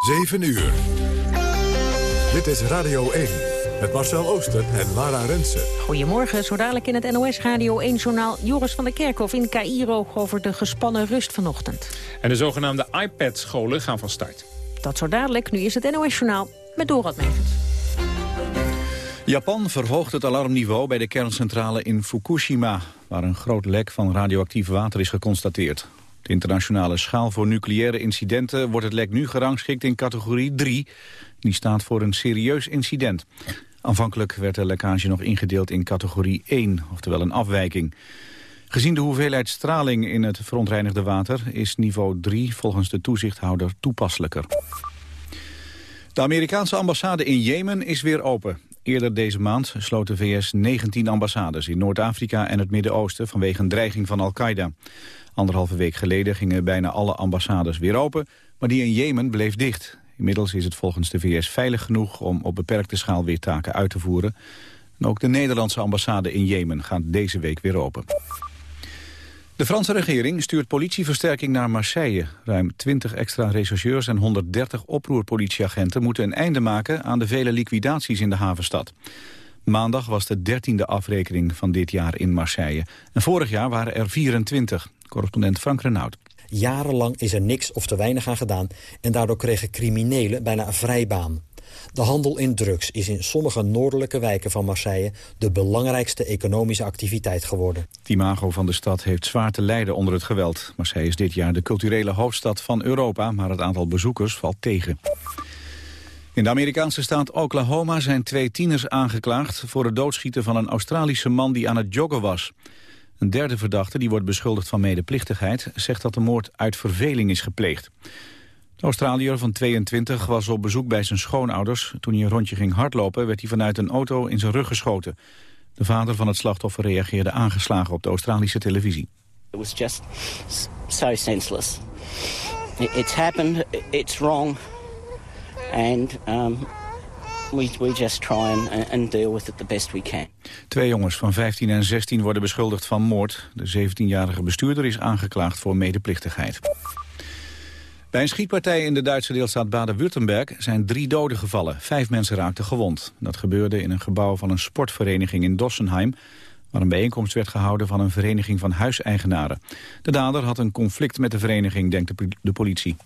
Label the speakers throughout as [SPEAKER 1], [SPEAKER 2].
[SPEAKER 1] 7 uur. Dit is Radio 1 met Marcel Ooster en Lara Rensen.
[SPEAKER 2] Goedemorgen, zo dadelijk in het NOS Radio 1-journaal... Joris van der Kerkhof in Cairo over de gespannen rust vanochtend.
[SPEAKER 3] En de zogenaamde iPad-scholen gaan van start.
[SPEAKER 2] Dat zo dadelijk, nu is het NOS-journaal met Dorad Megens.
[SPEAKER 4] Japan verhoogt het alarmniveau bij de kerncentrale in Fukushima... waar een groot lek van radioactief water is geconstateerd. De internationale schaal voor nucleaire incidenten wordt het lek nu gerangschikt in categorie 3. Die staat voor een serieus incident. Aanvankelijk werd de lekkage nog ingedeeld in categorie 1, oftewel een afwijking. Gezien de hoeveelheid straling in het verontreinigde water is niveau 3 volgens de toezichthouder toepasselijker. De Amerikaanse ambassade in Jemen is weer open. Eerder deze maand sloot de VS 19 ambassades in Noord-Afrika en het Midden-Oosten vanwege een dreiging van Al-Qaeda. Anderhalve week geleden gingen bijna alle ambassades weer open, maar die in Jemen bleef dicht. Inmiddels is het volgens de VS veilig genoeg om op beperkte schaal weer taken uit te voeren. En ook de Nederlandse ambassade in Jemen gaat deze week weer open. De Franse regering stuurt politieversterking naar Marseille. Ruim 20 extra rechercheurs en 130 oproerpolitieagenten moeten een einde maken aan de vele liquidaties in de havenstad. Maandag was de dertiende afrekening van dit jaar in Marseille. En vorig jaar waren er 24. Correspondent Frank Renaud.
[SPEAKER 5] Jarenlang is er niks of te weinig aan gedaan... en daardoor kregen criminelen bijna een vrijbaan. De handel in drugs is in sommige noordelijke wijken van Marseille... de belangrijkste economische activiteit geworden.
[SPEAKER 4] Het imago van de stad heeft zwaar te lijden onder het geweld. Marseille is dit jaar de culturele hoofdstad van Europa... maar het aantal bezoekers valt tegen. In de Amerikaanse staat Oklahoma zijn twee tieners aangeklaagd... voor het doodschieten van een Australische man die aan het joggen was. Een derde verdachte, die wordt beschuldigd van medeplichtigheid... zegt dat de moord uit verveling is gepleegd. De Australiër van 22 was op bezoek bij zijn schoonouders. Toen hij een rondje ging hardlopen werd hij vanuit een auto in zijn rug geschoten. De vader van het slachtoffer reageerde aangeslagen op de Australische televisie.
[SPEAKER 6] It was just so senseless. It's happened, it's wrong. And um, we, we just try and, and deal with it the best we can.
[SPEAKER 4] Twee jongens van 15 en 16 worden beschuldigd van moord. De 17-jarige bestuurder is aangeklaagd voor medeplichtigheid. Bij een schietpartij in de Duitse deelstaat Baden-Württemberg zijn drie doden gevallen. Vijf mensen raakten gewond. Dat gebeurde in een gebouw van een sportvereniging in Dossenheim... waar een bijeenkomst werd gehouden van een vereniging van huiseigenaren. De dader had een conflict met de vereniging, denkt de politie.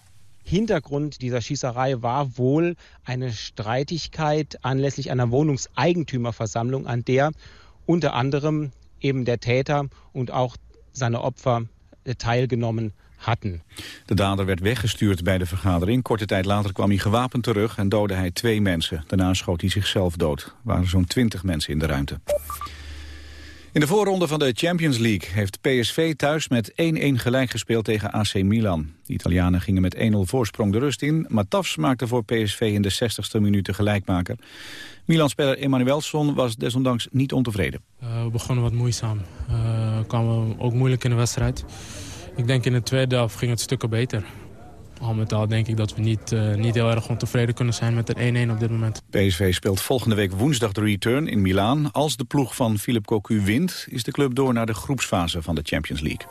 [SPEAKER 7] Hintergrund dieser Schießerei war wohl eine Streitigkeit anlässlich einer Wohnungseigentümerversammlung, an der unter anderem eben der Täter und auch seine Opfer teilgenommen hatten.
[SPEAKER 4] De dader werd weggestuurd bij de vergadering. Korte tijd later kwam hij gewapend terug en doodde hij twee mensen. Daarna schoot hij zichzelf dood. Er waren zo'n twintig mensen in de ruimte. In de voorronde van de Champions League heeft PSV thuis met 1-1 gelijk gespeeld tegen AC Milan. De Italianen gingen met 1-0 voorsprong de rust in. maar Tafs maakte voor PSV in de 60ste minuut de gelijkmaker. Milan-speler Emanuelsson was desondanks niet ontevreden.
[SPEAKER 8] Uh, we begonnen wat moeizaam. Uh, kwamen ook moeilijk in de wedstrijd. Ik denk in de tweede helft ging het stukken beter. Al met al denk ik dat we niet, uh, niet heel erg ontevreden kunnen zijn met de 1-1 op dit moment.
[SPEAKER 4] PSV speelt volgende week woensdag de return in Milaan. Als de ploeg van Philip Cocu wint, is de club door naar de groepsfase van de Champions League.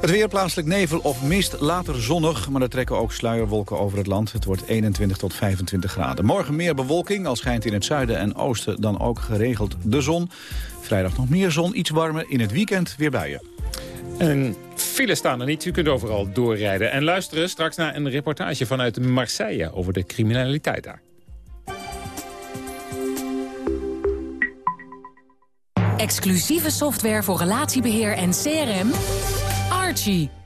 [SPEAKER 4] Het weer plaatselijk nevel of mist, later zonnig, maar er trekken ook sluierwolken over het land. Het wordt 21 tot 25 graden. Morgen meer bewolking, al schijnt in het zuiden en oosten dan ook geregeld de zon. Vrijdag nog meer zon, iets warmer, in het weekend weer buien.
[SPEAKER 3] En files staan er niet, u kunt overal doorrijden. En luisteren straks naar een reportage vanuit Marseille over de criminaliteit daar.
[SPEAKER 9] Exclusieve software voor relatiebeheer en CRM. Archie.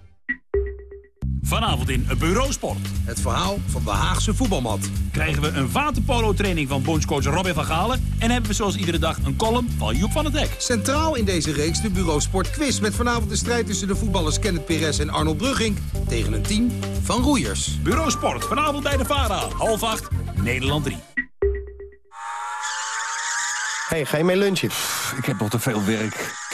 [SPEAKER 10] Vanavond in Bureausport.
[SPEAKER 11] Het verhaal van de Haagse voetbalmat.
[SPEAKER 10] Krijgen we een waterpolo-training van bondscoach Robin van Galen... en hebben we zoals iedere dag een column van Joep van het Dek.
[SPEAKER 11] Centraal in deze reeks de Bureausport quiz... met vanavond de strijd tussen de voetballers Kenneth Perez en Arnold Brugging... tegen een team van roeiers.
[SPEAKER 10] Bureausport, vanavond bij de VARA. Half acht, Nederland 3.
[SPEAKER 12] Hey, ga je mee lunchen?
[SPEAKER 13] Ik heb nog te veel werk.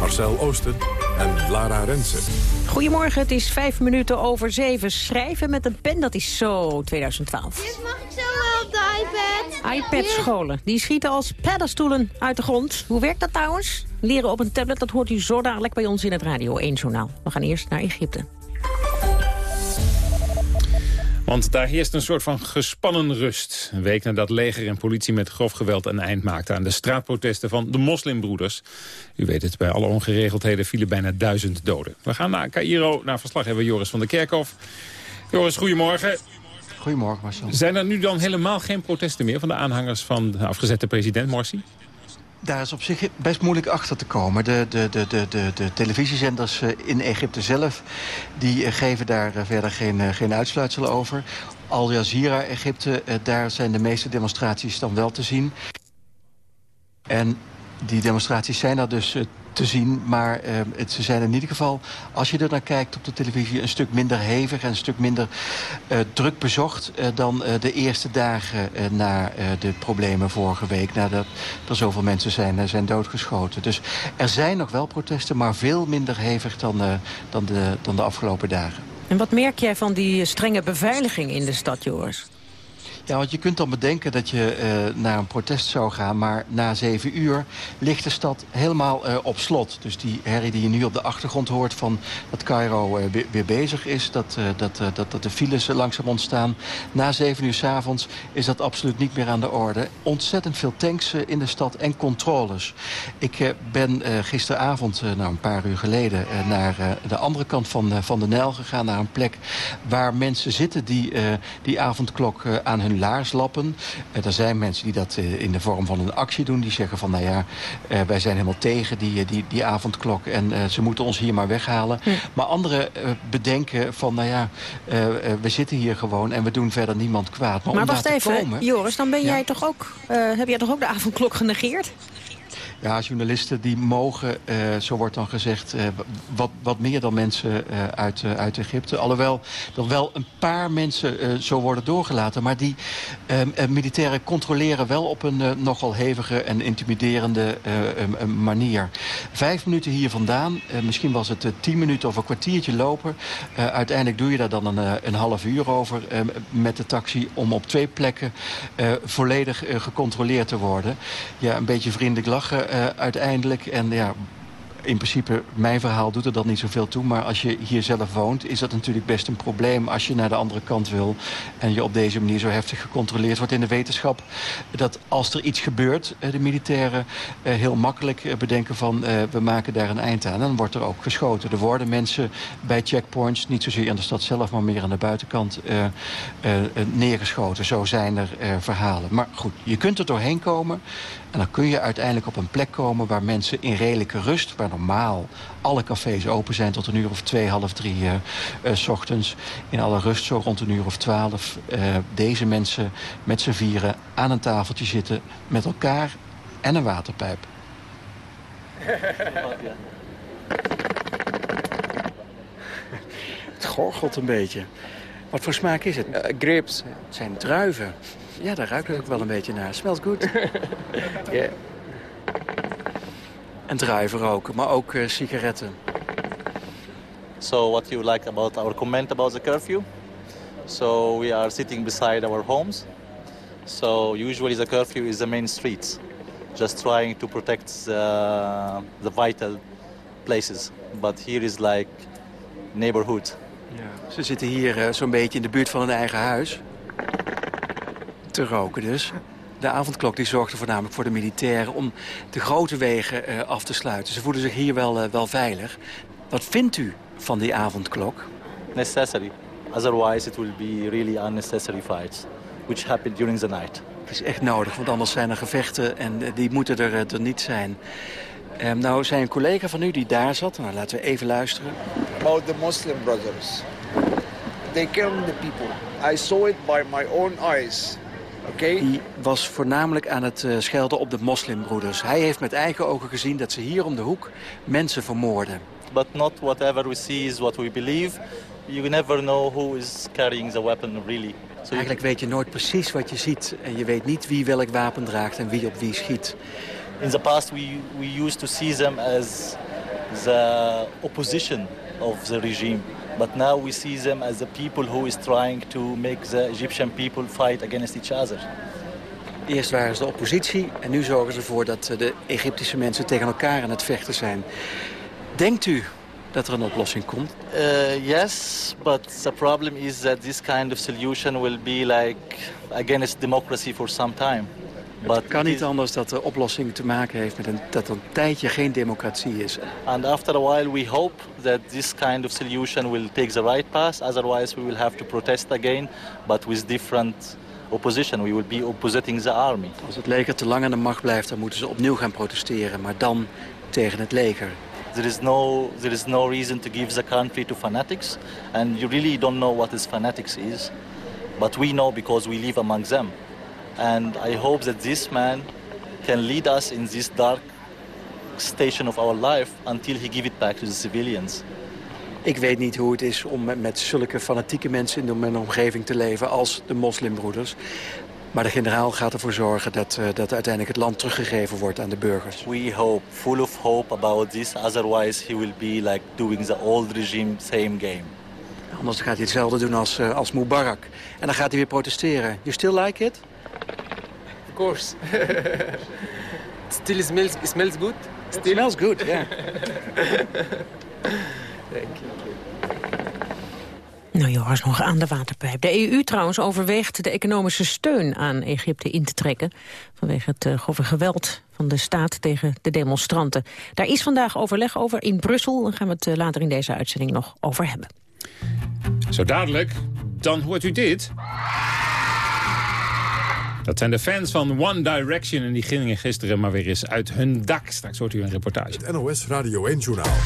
[SPEAKER 1] Marcel Oosten en Lara Rensen.
[SPEAKER 2] Goedemorgen, het is vijf minuten over zeven. Schrijven met een pen, dat is zo 2012.
[SPEAKER 14] Mag ik zo wel op de iPad?
[SPEAKER 2] iPad-scholen, die schieten als paddenstoelen uit de grond. Hoe werkt dat trouwens? Leren op een tablet, dat hoort u zo dadelijk bij ons in het Radio 1-journaal. We gaan eerst naar Egypte.
[SPEAKER 3] Want daar heerst een soort van gespannen rust. Een week nadat leger en politie met grof geweld een eind maakten... aan de straatprotesten van de moslimbroeders. U weet het, bij alle ongeregeldheden vielen bijna duizend doden. We gaan naar Cairo, naar verslaggever Joris van der Kerkhof. Joris, goedemorgen.
[SPEAKER 15] Goedemorgen, Marcel.
[SPEAKER 3] Zijn er nu dan helemaal geen protesten meer... van de aanhangers van de afgezette president Morsi?
[SPEAKER 15] Daar is op zich best moeilijk achter te komen. De, de, de, de, de, de televisiezenders eh, in Egypte zelf... die eh, geven daar eh, verder geen, geen uitsluitsel over. Al Jazeera, Egypte, daar zijn de meeste demonstraties dan wel te zien. En die demonstraties zijn er dus te zien. Maar uh, het, ze zijn in ieder geval, als je er naar kijkt op de televisie... een stuk minder hevig en een stuk minder uh, druk bezocht... Uh, dan de eerste dagen na de problemen vorige week... nadat er zoveel mensen zijn, zijn doodgeschoten. Dus er zijn nog wel protesten, maar veel minder hevig dan, dan, de, dan de afgelopen dagen.
[SPEAKER 2] En wat merk jij van die strenge beveiliging in de stad, Joris?
[SPEAKER 15] Ja, want je kunt dan bedenken dat je uh, naar een protest zou gaan... maar na zeven uur ligt de stad helemaal uh, op slot. Dus die herrie die je nu op de achtergrond hoort van dat Cairo uh, weer, bezig is... Dat, dat, dat, dat de files langzaam ontstaan. Na zeven uur s'avonds is dat absoluut niet meer aan de orde. Ontzettend veel tanks in de stad en controles. Ik ben gisteravond, nou een paar uur geleden... naar de andere kant van, van de Nijl gegaan, naar een plek... waar mensen zitten die die avondklok aan hun laarslappen. Uh, er zijn mensen die dat uh, in de vorm van een actie doen. Die zeggen van, nou ja, uh, wij zijn helemaal tegen die, die, die avondklok... en ze moeten ons hier maar weghalen. Hm. Maar anderen bedenken van, nou ja, we zitten hier gewoon... en we doen verder niemand kwaad.
[SPEAKER 2] Maar, maar wacht even, komen, Joris, dan ben ja. jij toch ook, heb jij toch ook de avondklok genegeerd?
[SPEAKER 15] Ja, journalisten die mogen, uh, zo wordt dan gezegd, uh, wat, wat meer dan mensen uh, uit, uit Egypte. Alhoewel er wel een paar mensen zo worden doorgelaten. Maar die militairen controleren wel op een nogal hevige en intimiderende manier. Vijf minuten hier vandaan, misschien was het tien minuten of een kwartiertje lopen. uiteindelijk doe je daar dan een, een half uur over met de taxi... om op twee plekken volledig gecontroleerd te worden. Ja, een beetje vriendelijk lachen uh, uiteindelijk. En ja, in principe, mijn verhaal doet er dan niet zoveel toe. Maar als je hier zelf woont, is dat natuurlijk best een probleem... als je naar de andere kant wil en je op deze manier zo heftig gecontroleerd wordt in de wetenschap... dat als er iets gebeurt, de militairen heel makkelijk bedenken van... we maken daar een eind aan. Dan wordt er ook geschoten. Er worden mensen bij checkpoints, niet zozeer aan de stad zelf... maar meer aan de buitenkant neergeschoten. Zo zijn er verhalen. Maar goed, je kunt er doorheen komen... En dan kun je uiteindelijk op een plek komen waar mensen in redelijke rust... waar normaal alle cafés open zijn tot een uur of twee, half drie uh, uh, s ochtends... in alle rust zo rond een uur of twaalf... Uh, deze mensen met z'n vieren aan een tafeltje zitten met elkaar en een waterpijp. Het gorgelt een beetje. Wat voor smaak is het?
[SPEAKER 16] Uh, grapes.
[SPEAKER 15] Het zijn druiven. Ja, daar ruikt het ook wel een beetje naar. Smells goed.
[SPEAKER 16] yeah.
[SPEAKER 15] En druiven roken, maar ook uh, sigaretten.
[SPEAKER 17] So what you like about our comment about the curfew? So we are sitting beside our homes. So usually the curfew is the main streets. Just trying to protect the, the vital places. But here is like neighborhood.
[SPEAKER 15] Ja, ze zitten hier uh, zo'n beetje in de buurt van hun eigen huis te roken dus. De avondklok die zorgde voornamelijk voor de militairen... om de grote wegen uh, af te sluiten. Ze voelen zich hier wel, uh, wel veilig. Wat vindt u van die avondklok?
[SPEAKER 17] Necessary. Otherwise it will be really unnecessary fights. Which happen during the night.
[SPEAKER 15] Het is echt nodig, want anders zijn er gevechten en uh, die moeten er, er niet zijn. Um, nou, zei een collega van u die daar zat. Nou, laten we even luisteren.
[SPEAKER 18] About the Muslim brothers. They killing the people. I saw it by my own eyes. Okay.
[SPEAKER 15] Die was voornamelijk aan het uh, schelden op de moslimbroeders. Hij heeft met eigen ogen gezien dat ze hier om de hoek mensen vermoorden.
[SPEAKER 17] But not whatever we see is what we believe. You never know who is carrying the weapon really.
[SPEAKER 15] So Eigenlijk weet je nooit precies wat je ziet. En je weet niet wie welk wapen draagt en wie op wie schiet.
[SPEAKER 17] In the past, we, we used to see them as the opposition of the regime. But now we see them as the people who is trying to make the Egyptian people fight against each other.
[SPEAKER 15] Eerst waren ze de oppositie en nu zorgen ze ervoor dat de Egyptische mensen tegen elkaar aan het vechten zijn. Denkt u dat er een oplossing komt?
[SPEAKER 17] Uh, yes, but the problem is that this kind of solution will be like against democracy for some time.
[SPEAKER 15] But het kan niet anders dat de oplossing te maken heeft met een, dat er een tijdje geen democratie is.
[SPEAKER 17] And after a while we hope that this kind of solution will take the right path. Otherwise we will have to protest again, but with different opposition. We will be oppositing the army.
[SPEAKER 15] Als het leger te lang aan de macht blijft, dan moeten ze opnieuw gaan protesteren. Maar dan tegen het leger.
[SPEAKER 17] There is no there is no reason to give the country to fanatics, and you really don't know what is fanatics is, but we know because we live among them, and I hope that this man can lead us in this dark station of our life until he give it back to the civilians.
[SPEAKER 15] Ik weet niet hoe het is om met, zulke fanatieke mensen in mijn omgeving te leven als de moslimbroeders. Maar de generaal gaat ervoor zorgen dat, uh, dat uiteindelijk het land teruggegeven wordt aan de burgers.
[SPEAKER 17] We hope, full of hope about this. Otherwise he will be like doing the old regime, same game.
[SPEAKER 15] Anders gaat hij hetzelfde doen als, uh, als Mubarak. En dan gaat hij weer protesteren. You still like it?
[SPEAKER 16] Of course. still smells, it smells good.
[SPEAKER 15] Still? It smells good, yeah.
[SPEAKER 16] Thank you.
[SPEAKER 2] Nou, Joris, nog aan de waterpijp. De EU trouwens overweegt de economische steun aan Egypte in te trekken... vanwege het uh, grove geweld van de staat tegen de demonstranten. Daar is vandaag overleg over in Brussel. Daar gaan we het uh, later in deze uitzending nog over hebben.
[SPEAKER 3] Zo dadelijk, dan hoort u dit. Dat zijn de fans van One Direction en die gingen gisteren maar weer eens uit hun dak. Straks hoort u een reportage.
[SPEAKER 1] Het NOS Radio 1-journaal.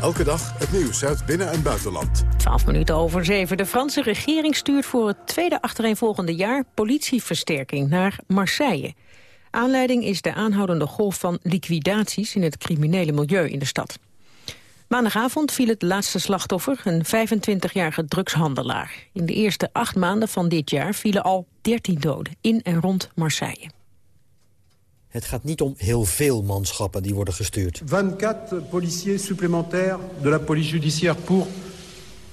[SPEAKER 1] Elke dag het nieuws uit binnen- en buitenland.
[SPEAKER 2] 12 minuten over zeven. De Franse regering stuurt voor het tweede achtereenvolgende jaar politieversterking naar Marseille. Aanleiding is de aanhoudende golf van liquidaties in het criminele milieu in de stad. Maandagavond viel het laatste slachtoffer, een 25-jarige drugshandelaar. In de eerste acht maanden van dit jaar vielen al 13 doden in en rond Marseille.
[SPEAKER 5] Het gaat niet om heel veel manschappen die worden gestuurd.
[SPEAKER 19] 24 policiers supplémentaires de la police judiciaire pour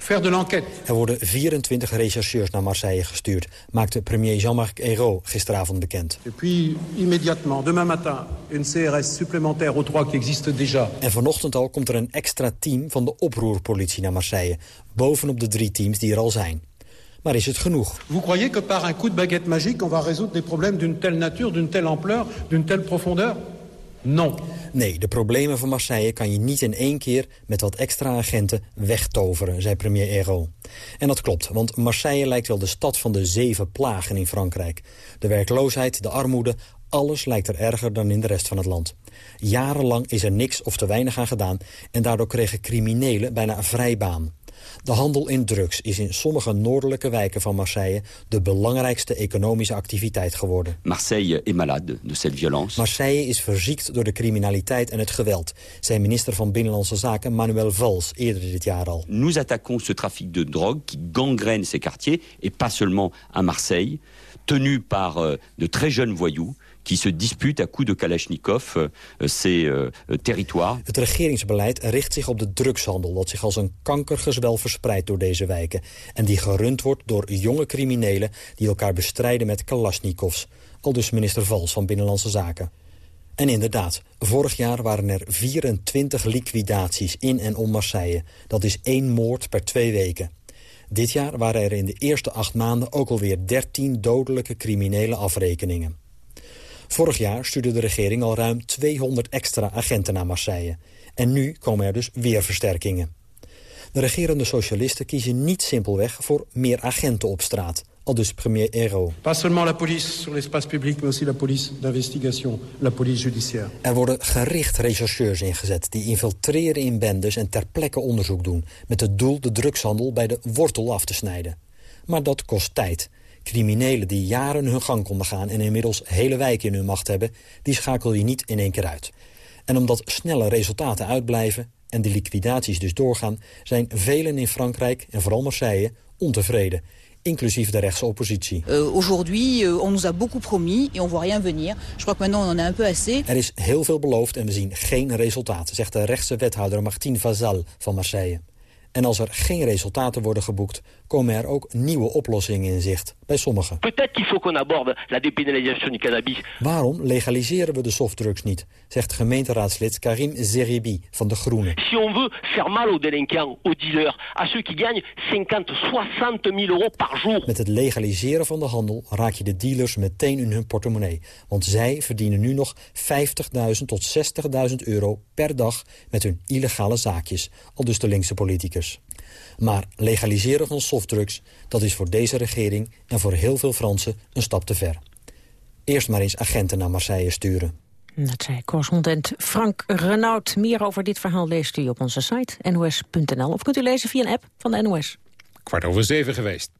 [SPEAKER 19] faire de l'enquête.
[SPEAKER 5] Er worden 24 rechercheurs naar Marseille gestuurd, maakte premier Jean-Marc Ayrault gisteravond bekend.
[SPEAKER 19] Et puis immédiatement, demain matin, une CRS supplémentaire aux trois qui existe déjà.
[SPEAKER 5] En vanochtend al komt er een extra team van de oproerpolitie naar Marseille, bovenop de drie teams die er al zijn. Maar is het genoeg?
[SPEAKER 19] Vous croyez que par un coup de baguette magique on va résoudre des problèmes d'une telle nature, d'une telle ampleur, d'une telle profondeur?
[SPEAKER 5] Nee, de problemen van Marseille kan je niet in één keer met wat extra agenten wegtoveren, zei premier Ayrault. En dat klopt, want Marseille lijkt wel de stad van de zeven plagen in Frankrijk. De werkloosheid, de armoede, alles lijkt er erger dan in de rest van het land. Jarenlang is er niks of te weinig aan gedaan en daardoor kregen criminelen bijna een vrijbaan. De handel in drugs is in sommige noordelijke wijken van Marseille de belangrijkste economische activiteit geworden.
[SPEAKER 20] Marseille est malade de cette violence.
[SPEAKER 5] Marseille is verziekt door de criminaliteit en het geweld, zei minister van Binnenlandse Zaken Manuel Valls eerder dit jaar al.
[SPEAKER 20] Nous attaquons ce trafic de drogue qui gangrène ces quartiers et pas seulement à Marseille, tenu par euh, de très jeunes voyous qui se disputent à coups de Kalachnikov uh, ces uh, territoires.
[SPEAKER 5] Het regeringsbeleid richt zich op de drugshandel... dat zich als een kankergezwel verspreidt door deze wijken... en die gerund wordt door jonge criminelen... die elkaar bestrijden met Kalashnikovs. Al dus minister Vals van Binnenlandse Zaken. En inderdaad, vorig jaar waren er 24 liquidaties in en om Marseille. Dat is één moord per twee weken. Dit jaar waren er in de eerste acht maanden ook alweer 13 dodelijke criminele afrekeningen. Vorig jaar stuurde de regering al ruim 200 extra agenten naar Marseille. En nu komen er dus weer versterkingen. De regerende socialisten kiezen niet simpelweg voor meer agenten op straat. Al dus premier Ayrault.
[SPEAKER 19] Pas seulement la police sur l'espace public, mais aussi la police d'investigation, la police judiciaire.
[SPEAKER 5] Er worden gericht rechercheurs ingezet die infiltreren in bendes en ter plekke onderzoek doen... met het doel de drugshandel bij de wortel af te snijden. Maar dat kost tijd. Criminelen die jaren hun gang konden gaan en inmiddels hele wijken in hun macht hebben... die schakel je niet in één keer uit. En omdat snelle resultaten uitblijven en de liquidaties dus doorgaan... zijn velen in Frankrijk en vooral Marseille ontevreden. inclusief de rechtse oppositie.
[SPEAKER 21] Uh, Aujourd'hui, uh, on nous a beaucoup promis et on voit rien venir. Je crois que maintenant on en a un peu assez.
[SPEAKER 5] Er is heel veel beloofd en we zien geen resultaat, zegt de rechtse wethouder Martine Vazal van Marseille. En als er geen resultaten worden geboekt, komen er ook nieuwe oplossingen in zicht. Bij sommigen. Waarom legaliseren we de softdrugs niet? Zegt gemeenteraadslid Karim Zeribi van de Groenen.
[SPEAKER 22] Si on veut faire mal aux délinquants, aux dealers, à ceux qui gagnent 50, 60 000 euros par jour.
[SPEAKER 5] Met het legaliseren van de handel raak je de dealers meteen in hun portemonnee. Want zij verdienen nu nog 50.000 tot 60.000 euro per dag met hun illegale zaakjes. Al dus de linkse Maar legaliseren van softdrugs, dat is voor deze regering en voor heel veel Fransen een stap te ver. Eerst maar eens agenten naar Marseille sturen.
[SPEAKER 2] Dat zei correspondent Frank Renaud. Meer over dit verhaal leest u op onze site nos.nl. Of kunt u lezen via een app van de NOS.
[SPEAKER 3] Kwart over zeven geweest.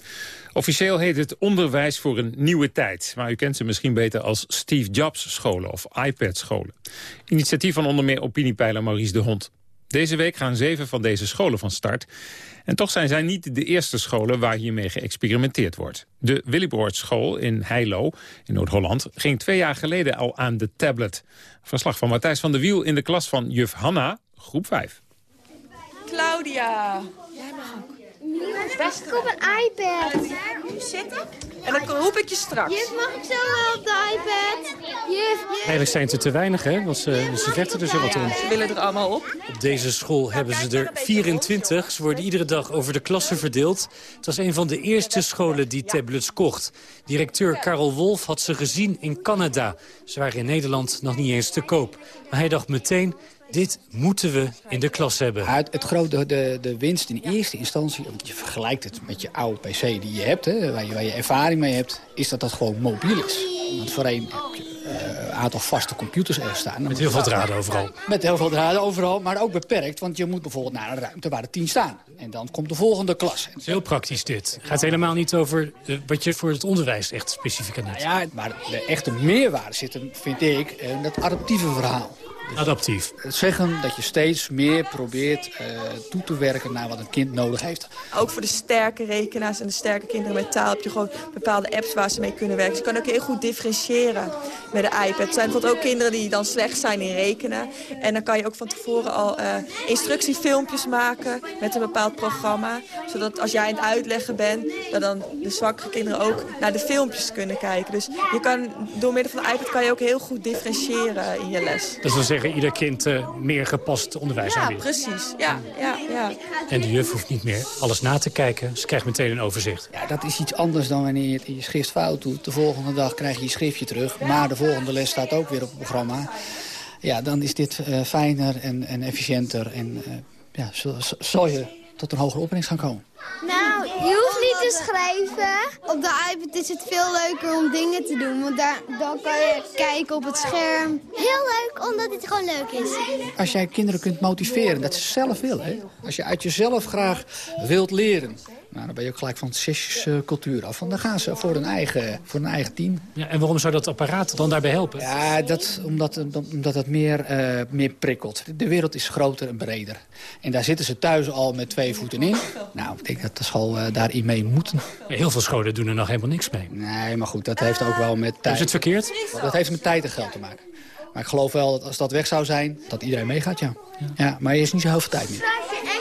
[SPEAKER 3] Officieel heet het Onderwijs voor een Nieuwe Tijd. Maar u kent ze misschien beter als Steve Jobs scholen of iPad scholen. Initiatief van onder meer opiniepeiler Maurice de Hond. Deze week gaan zeven van deze scholen van start. En toch zijn zij niet de eerste scholen waar hiermee geëxperimenteerd wordt. De Willybroord School in Heilo, in Noord-Holland, ging twee jaar geleden al aan de tablet. Verslag van Matthijs van der Wiel in de klas van juf Hanna, groep 5.
[SPEAKER 23] Claudia, jij mag ook.
[SPEAKER 14] Best op een iPad.
[SPEAKER 23] Zitten en dan roep ik je straks.
[SPEAKER 14] Juf, mag ik zo wel op de iPad? Juf, juf.
[SPEAKER 24] Eigenlijk zijn het er te weinig, hè? Want ze, ze vechten er zo wat om.
[SPEAKER 23] Ze willen er allemaal op.
[SPEAKER 24] Op deze school hebben ze er 24. Ze worden iedere dag over de klassen verdeeld. Het was een van de eerste scholen die tablets kocht. Directeur Karel Wolf had ze gezien in Canada. Ze waren in Nederland nog niet eens te koop. Maar hij dacht meteen, dit moeten we in de klas hebben.
[SPEAKER 25] Het, het grote, de, de winst in eerste instantie, want je vergelijkt het met je oude pc die je hebt, hè, waar, je, waar je ervaring mee hebt, is dat dat gewoon mobiel is. Want voorheen heb je een aantal vaste computers er staan.
[SPEAKER 24] Met heel veel draden overal.
[SPEAKER 25] Met heel veel draden overal, maar ook beperkt, want je moet bijvoorbeeld naar een ruimte waar er tien staan. En dan komt de volgende klas.
[SPEAKER 24] Het is heel praktisch dit. Het gaat helemaal niet over uh, wat je voor het onderwijs echt specifiek aan hebt.
[SPEAKER 25] Nou ja, maar de echte meerwaarde zit hem, vind ik, in dat adaptieve verhaal.
[SPEAKER 24] Dus Adaptief.
[SPEAKER 25] Zeggen dat je steeds meer probeert uh, toe te werken naar wat een kind nodig heeft.
[SPEAKER 23] Ook voor de sterke rekenaars en de sterke kinderen met taal... heb je gewoon bepaalde apps waar ze mee kunnen werken. Ze kunnen ook heel goed differentiëren met de iPad. Er zijn bijvoorbeeld ook kinderen die dan slecht zijn in rekenen. En dan kan je ook van tevoren al uh, instructiefilmpjes maken met een bepaald programma. Zodat als jij aan het uitleggen bent, dat dan de zwakkere kinderen ook naar de filmpjes kunnen kijken. Dus je kan, door middel van de iPad kan je ook heel goed differentiëren in je les.
[SPEAKER 24] Zeggen, ieder kind uh, meer gepast onderwijs
[SPEAKER 23] ja,
[SPEAKER 24] aanbieden.
[SPEAKER 23] precies. Ja, ja, ja.
[SPEAKER 24] En de juf hoeft niet meer alles na te kijken. Ze krijgt meteen een overzicht.
[SPEAKER 25] Ja, dat is iets anders dan wanneer je het in je schrift fout doet. De volgende dag krijg je je schriftje terug. Maar de volgende les staat ook weer op het programma. Ja, dan is dit uh, fijner en, en efficiënter. En uh, ja, zal je tot een hogere opbrengst gaan komen.
[SPEAKER 14] Nou, je hoeft niet te schrijven. Op de iPad is het veel leuker om dingen te doen. Want daar, dan kan je kijken op het scherm. Heel leuk, omdat het gewoon leuk is.
[SPEAKER 25] Als jij kinderen kunt motiveren, dat ze zelf willen. Hè? Als je uit jezelf graag wilt leren. Nou, dan ben je ook gelijk van sessiescultuur af. Want dan gaan ze voor hun eigen, voor hun eigen team.
[SPEAKER 24] Ja, en waarom zou dat apparaat dan daarbij helpen?
[SPEAKER 25] Ja, dat, omdat, omdat het meer, uh, meer prikkelt. De wereld is groter en breder. En daar zitten ze thuis al met twee voeten in. Nou, ik denk dat de school uh, daarin mee moeten.
[SPEAKER 24] Heel veel scholen doen er nog helemaal niks mee.
[SPEAKER 25] Nee, maar goed, dat heeft ook wel met tijd...
[SPEAKER 24] Is het verkeerd?
[SPEAKER 25] Dat heeft met tijd en geld te maken. Maar ik geloof wel dat als dat weg zou zijn, dat iedereen meegaat, ja. ja. ja maar er is niet zo heel veel tijd meer.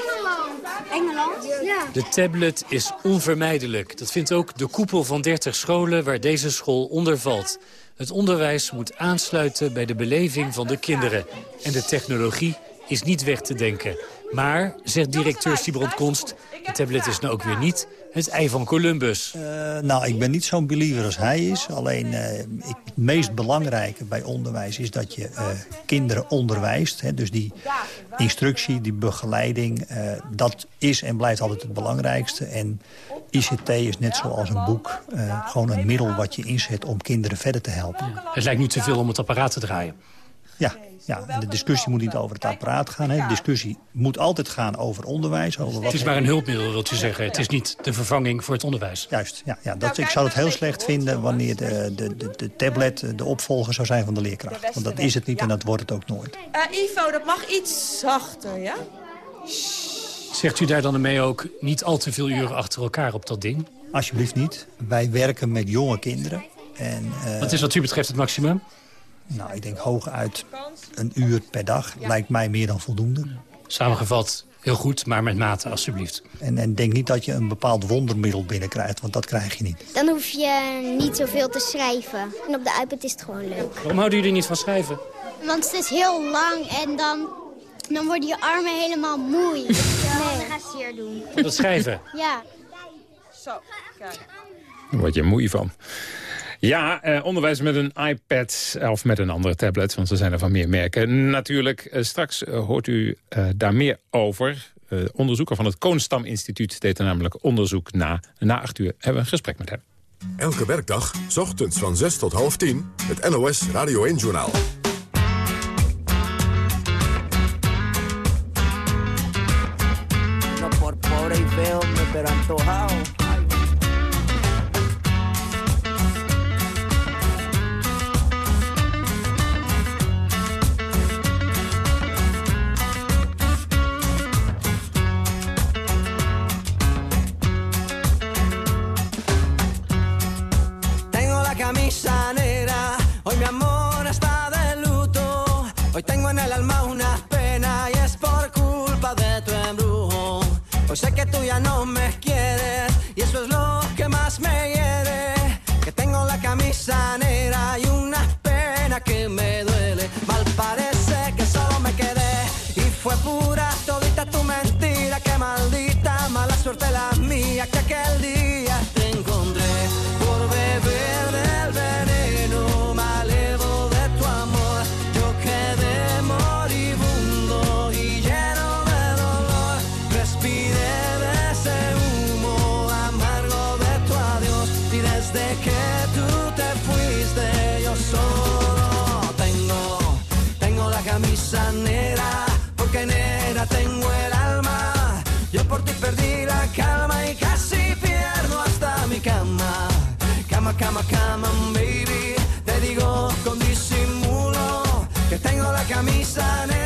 [SPEAKER 14] Ja.
[SPEAKER 24] De tablet is onvermijdelijk. Dat vindt ook de koepel van 30 scholen waar deze school onder valt. Het onderwijs moet aansluiten bij de beleving van de kinderen. En de technologie is niet weg te denken. Maar, zegt directeur Sibrand Konst, de tablet is nou ook weer niet het ei van Columbus.
[SPEAKER 26] Uh, nou, ik ben niet zo'n believer als hij is. Alleen uh, ik, het meest belangrijke bij onderwijs is dat je uh, kinderen onderwijst. Hè, dus die instructie, die begeleiding, dat is en blijft altijd het belangrijkste. En ICT is net zoals een boek gewoon een middel wat je inzet om kinderen verder te helpen.
[SPEAKER 24] Ja. Het lijkt nu te veel om het apparaat te draaien.
[SPEAKER 26] Ja, ja, en de discussie moet niet over het apparaat gaan. Hè. De discussie moet altijd gaan over onderwijs. Over wat
[SPEAKER 24] het is maar een hulpmiddel, wilt u zeggen. Het is niet de vervanging voor het onderwijs.
[SPEAKER 26] Juist, ja, ja, dat, ik zou het heel slecht vinden wanneer de, de, de, de tablet de opvolger zou zijn van de leerkracht. Want dat is het niet en dat wordt het ook nooit.
[SPEAKER 23] Uh, Ivo, dat mag iets zachter, ja?
[SPEAKER 24] Zegt u daar dan mee ook niet al te veel uren achter elkaar op dat ding?
[SPEAKER 26] alsjeblieft niet. Wij werken met jonge kinderen. En, eh,
[SPEAKER 24] Wat is wat u betreft het maximum?
[SPEAKER 26] Nou, ik denk hooguit een uur per dag. Lijkt mij meer dan voldoende.
[SPEAKER 24] Samengevat, heel goed, maar met mate alsjeblieft.
[SPEAKER 26] En, en denk niet dat je een bepaald wondermiddel binnenkrijgt, want dat krijg je niet.
[SPEAKER 14] Dan hoef je niet zoveel te schrijven. En op de iPad is het gewoon leuk.
[SPEAKER 24] Waarom houden jullie niet van schrijven?
[SPEAKER 14] Want het is heel lang en dan, dan worden je armen helemaal moe. Nee. Dan ga zeer doen.
[SPEAKER 24] Dat schrijven?
[SPEAKER 14] Ja.
[SPEAKER 23] Zo, kijk.
[SPEAKER 3] Daar word je moe van. Ja, eh, onderwijs met een iPad of met een andere tablet, want er zijn er van meer merken. Natuurlijk, eh, straks eh, hoort u eh, daar meer over. Eh, onderzoeker van het Koonstam Instituut deed er namelijk onderzoek na. Na acht uur hebben we een gesprek met hem.
[SPEAKER 1] Elke werkdag, ochtends van 6 tot half 10, het NOS Radio 1-journaal.
[SPEAKER 27] Camisa negra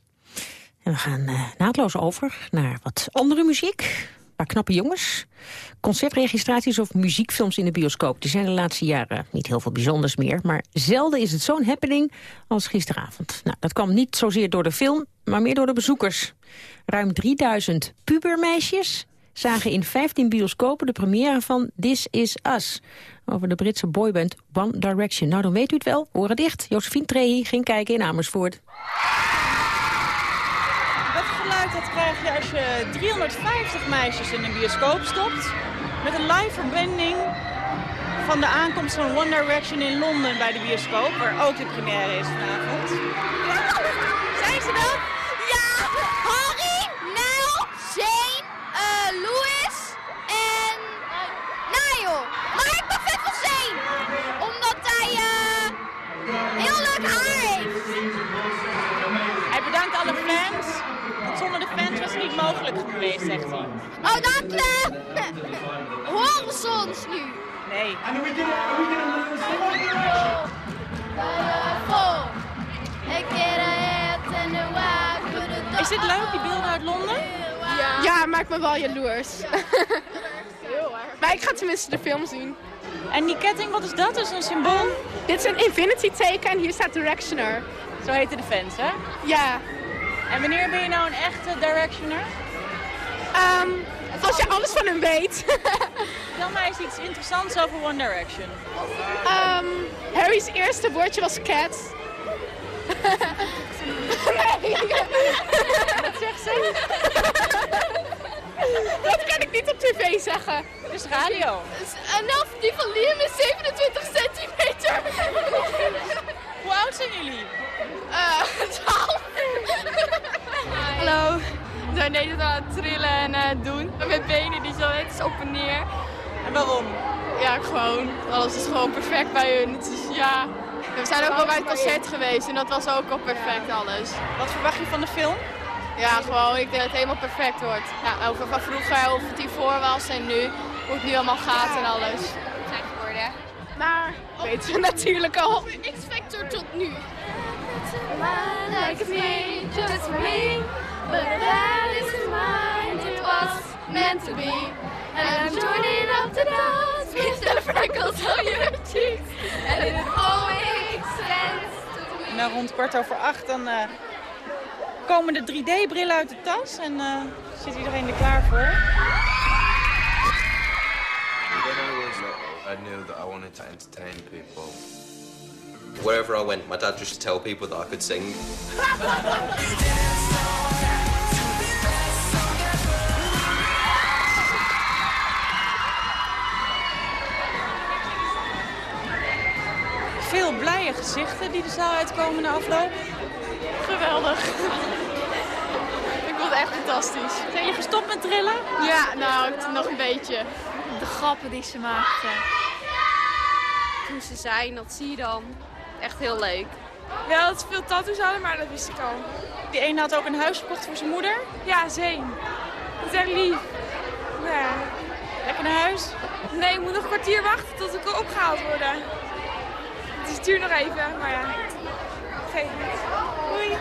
[SPEAKER 2] We gaan eh, naadloos over naar wat andere muziek. Paar knappe jongens. Concertregistraties of muziekfilms in de bioscoop. Die zijn de laatste jaren niet heel veel bijzonders meer. Maar zelden is het zo'n happening als gisteravond. Nou, dat kwam niet zozeer door de film, maar meer door de bezoekers. Ruim 3000 pubermeisjes zagen in 15 bioscopen de première van This Is Us. Over de Britse boyband One Direction. Nou, dan weet u het wel. Horen dicht. Josephine Trehi ging kijken in Amersfoort.
[SPEAKER 28] Geluid dat krijg je als je 350 meisjes in een bioscoop stopt. Met een live verbinding van de aankomst van One Direction in Londen bij de bioscoop, waar ook de première is vanavond.
[SPEAKER 14] Zijn ze dat? Ja! Harry, Nel, Zane, eh, Louis en Niall. Maar ik ben vet van Zane. Omdat hij eh, heel leuk haar heeft.
[SPEAKER 28] Hij bedankt alle fans. Want zonder de fans was het niet mogelijk geweest, zegt hij.
[SPEAKER 14] Oh, dat uh, horen ze ons nu.
[SPEAKER 28] Nee. Is dit leuk, die beelden uit Londen?
[SPEAKER 29] Ja, ja maakt me wel jaloers. Heel erg. Maar ik ga tenminste de film zien.
[SPEAKER 28] En die ketting, wat is dat? Dat is een symbool?
[SPEAKER 29] Dit is een infinity teken en hier staat Directioner.
[SPEAKER 28] Zo heten de fans, hè?
[SPEAKER 29] Ja.
[SPEAKER 28] En wanneer ben je nou een echte Directioner?
[SPEAKER 29] Ehm, als je alles van hem weet.
[SPEAKER 28] Vertel mij eens iets interessants over One Direction.
[SPEAKER 29] Ehm, Harry's eerste woordje was cat. nee.
[SPEAKER 28] Wat zegt ze?
[SPEAKER 29] Dat kan ik niet op tv zeggen.
[SPEAKER 28] Dus radio.
[SPEAKER 14] En af die van Liam is 27
[SPEAKER 30] We zijn de hele tijd aan het trillen en eh, doen. Met benen die zo net op en neer.
[SPEAKER 28] En waarom?
[SPEAKER 30] Ja, gewoon. Alles is gewoon perfect bij hun. Het is, ja. We zijn ook wel bij het concert geweest en dat was ook al perfect alles.
[SPEAKER 28] Wat verwacht je van de film?
[SPEAKER 30] Ja, gewoon. Ik denk dat het helemaal perfect wordt. Ja, over van vroeger, of het hiervoor was en nu. Hoe het nu allemaal gaat en alles. Zijn geworden.
[SPEAKER 29] Maar weten we natuurlijk al.
[SPEAKER 14] X-Factor tot nu.
[SPEAKER 30] Like me, just me.
[SPEAKER 14] But that isn't mine, it was meant to be. And I'm joining up the dance with the freckles on your cheeks. And it all makes sense to me.
[SPEAKER 28] Nou, rond kwart over acht dan uh, komen de 3D-brillen uit de tas en uh, zit iedereen er klaar voor.
[SPEAKER 27] I knew that I wanted to entertain people. Wherever I went, my dad used to tell people that I could sing.
[SPEAKER 28] Veel blije gezichten die de zaal uitkomen na afloop.
[SPEAKER 30] Geweldig. Ik vond het echt fantastisch.
[SPEAKER 28] Zijn je gestopt met trillen?
[SPEAKER 30] Ja, nou, nog een beetje.
[SPEAKER 31] De grappen die ze maakten. Hoe ze zijn, dat zie je dan. Echt heel leuk.
[SPEAKER 30] Wel dat ze veel tattoos hadden, maar dat wist ik al.
[SPEAKER 28] Die ene had ook een huis gekocht voor zijn moeder?
[SPEAKER 30] Ja, Zeen. Dat is echt lief. Ja.
[SPEAKER 28] Lekker naar huis?
[SPEAKER 30] Nee, ik moet nog een kwartier wachten tot ik opgehaald word. Dus het duurt nog even, maar ja. Geef niet. Doei.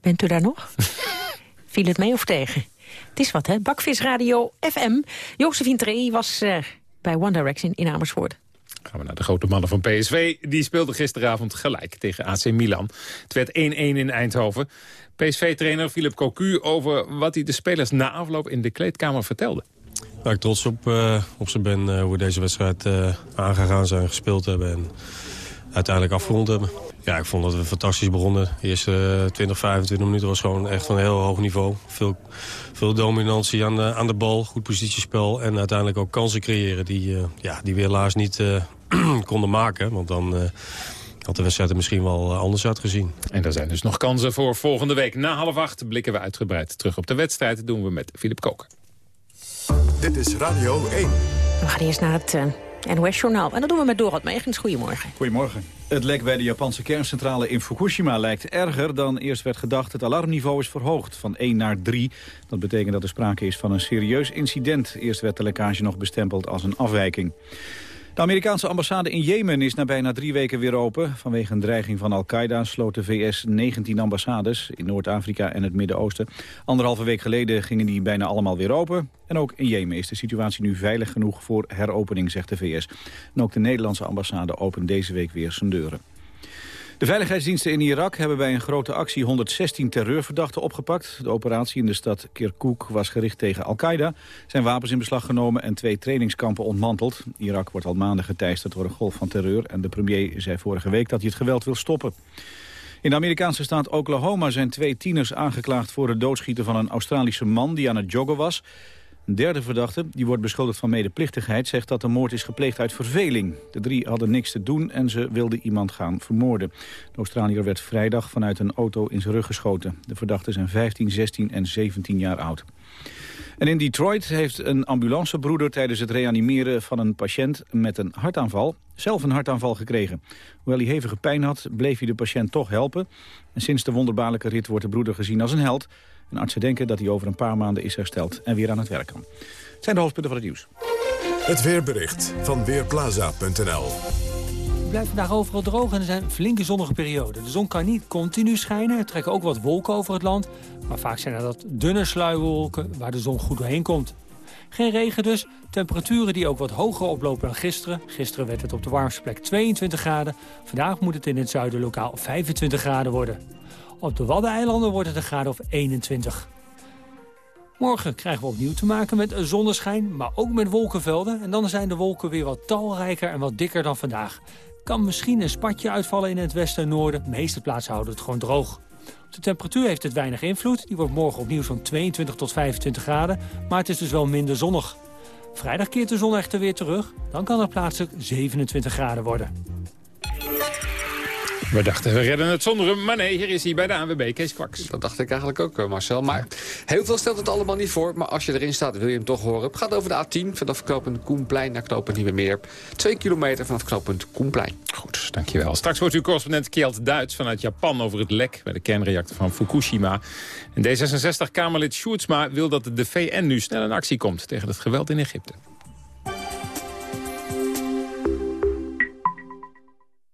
[SPEAKER 2] Bent u daar nog? Viel het mee of tegen? Het is wat, hè? Bakvis Radio FM. Josephine Trey was uh, bij One Direction in Amersfoort.
[SPEAKER 3] Gaan we naar de grote mannen van PSV. Die speelden gisteravond gelijk tegen AC Milan. Het werd 1-1 in Eindhoven. PSV-trainer Philip Cocu over wat hij de spelers na afloop in de kleedkamer vertelde.
[SPEAKER 32] Waar ik trots op, uh, op ze ben uh, hoe we deze wedstrijd uh, aangegaan zijn, gespeeld hebben en uiteindelijk afgerond hebben. Ja, ik vond dat we fantastisch begonnen. De eerste 20, 25 minuten was gewoon echt van een heel hoog niveau. Veel, veel dominantie aan de, aan de bal, goed positiespel en uiteindelijk ook kansen creëren die, ja, die we helaas niet konden maken. Want dan had de wedstrijd er misschien wel anders uitgezien.
[SPEAKER 3] En er zijn dus nog kansen voor volgende week. Na half acht blikken we uitgebreid terug op de wedstrijd. Dat doen we met Filip Koker.
[SPEAKER 33] Dit is Radio 1.
[SPEAKER 2] We gaan eerst naar het uh, NOS-journaal. En dat doen we met Dorot Meegens. Goedemorgen.
[SPEAKER 4] Goedemorgen. Het lek bij de Japanse kerncentrale in Fukushima lijkt erger dan eerst werd gedacht. Het alarmniveau is verhoogd van 1 naar 3. Dat betekent dat er sprake is van een serieus incident. Eerst werd de lekkage nog bestempeld als een afwijking. De Amerikaanse ambassade in Jemen is na bijna drie weken weer open. Vanwege een dreiging van Al-Qaeda sloot de VS 19 ambassades in Noord-Afrika en het Midden-Oosten. Anderhalve week geleden gingen die bijna allemaal weer open. En ook in Jemen is de situatie nu veilig genoeg voor heropening, zegt de VS. En ook de Nederlandse ambassade opent deze week weer zijn deuren. De veiligheidsdiensten in Irak hebben bij een grote actie 116 terreurverdachten opgepakt. De operatie in de stad Kirkuk was gericht tegen Al-Qaeda. zijn wapens in beslag genomen en twee trainingskampen ontmanteld. Irak wordt al maanden geteisterd door een golf van terreur. En de premier zei vorige week dat hij het geweld wil stoppen. In de Amerikaanse staat Oklahoma zijn twee tieners aangeklaagd voor het doodschieten van een Australische man die aan het joggen was. Een derde verdachte, die wordt beschuldigd van medeplichtigheid... zegt dat de moord is gepleegd uit verveling. De drie hadden niks te doen en ze wilden iemand gaan vermoorden. De Australiër werd vrijdag vanuit een auto in zijn rug geschoten. De verdachten zijn 15, 16 en 17 jaar oud. En in Detroit heeft een ambulancebroeder tijdens het reanimeren van een patiënt met een hartaanval zelf een hartaanval gekregen. Hoewel hij hevige pijn had, bleef hij de patiënt toch helpen. En sinds de wonderbaarlijke rit wordt de broeder gezien als een held. En artsen denken dat hij over een paar maanden is hersteld en weer aan het werk kan. Het zijn de hoofdpunten van het nieuws.
[SPEAKER 33] Het weerbericht van Weerplaza.nl
[SPEAKER 34] Het blijft vandaag overal droog en er zijn flinke zonnige perioden. De zon kan niet continu schijnen, er trekken ook wat wolken over het land. Maar vaak zijn er dat dunne sluierwolken waar de zon goed doorheen komt. Geen regen dus, temperaturen die ook wat hoger oplopen dan gisteren. Gisteren werd het op de warmste plek 22 graden. Vandaag moet het in het zuiden lokaal 25 graden worden. Op de Waddeneilanden wordt het een graad of 21. Morgen krijgen we opnieuw te maken met zonneschijn, maar ook met wolkenvelden. En dan zijn de wolken weer wat talrijker en wat dikker dan vandaag. Kan misschien een spatje uitvallen in het westen en noorden. De meeste plaatsen houden het gewoon droog. Op de temperatuur heeft het weinig invloed. Die wordt morgen opnieuw zo'n 22 tot 25 graden. Maar het is dus wel minder zonnig. Vrijdag keert de zon echter weer terug. Dan kan het plaatselijk 27 graden worden.
[SPEAKER 3] We dachten, we redden het zonder hem. Maar nee, hier is hij bij de ANWB, Kees Kwaks.
[SPEAKER 35] Dat dacht ik eigenlijk ook, eh, Marcel. Maar heel veel stelt het allemaal niet voor. Maar als je erin staat, wil je hem toch horen. Het gaat over de A10, vanaf knooppunt Koenplein naar knooppunt Nieuwe Meer. Twee kilometer vanaf knooppunt Koenplein.
[SPEAKER 3] Goed, dankjewel. Straks wordt uw correspondent Kjeld Duits vanuit Japan over het lek bij de kernreactor van Fukushima. En D66-Kamerlid Sjoerdsma wil dat de VN nu snel in actie komt tegen het geweld in Egypte.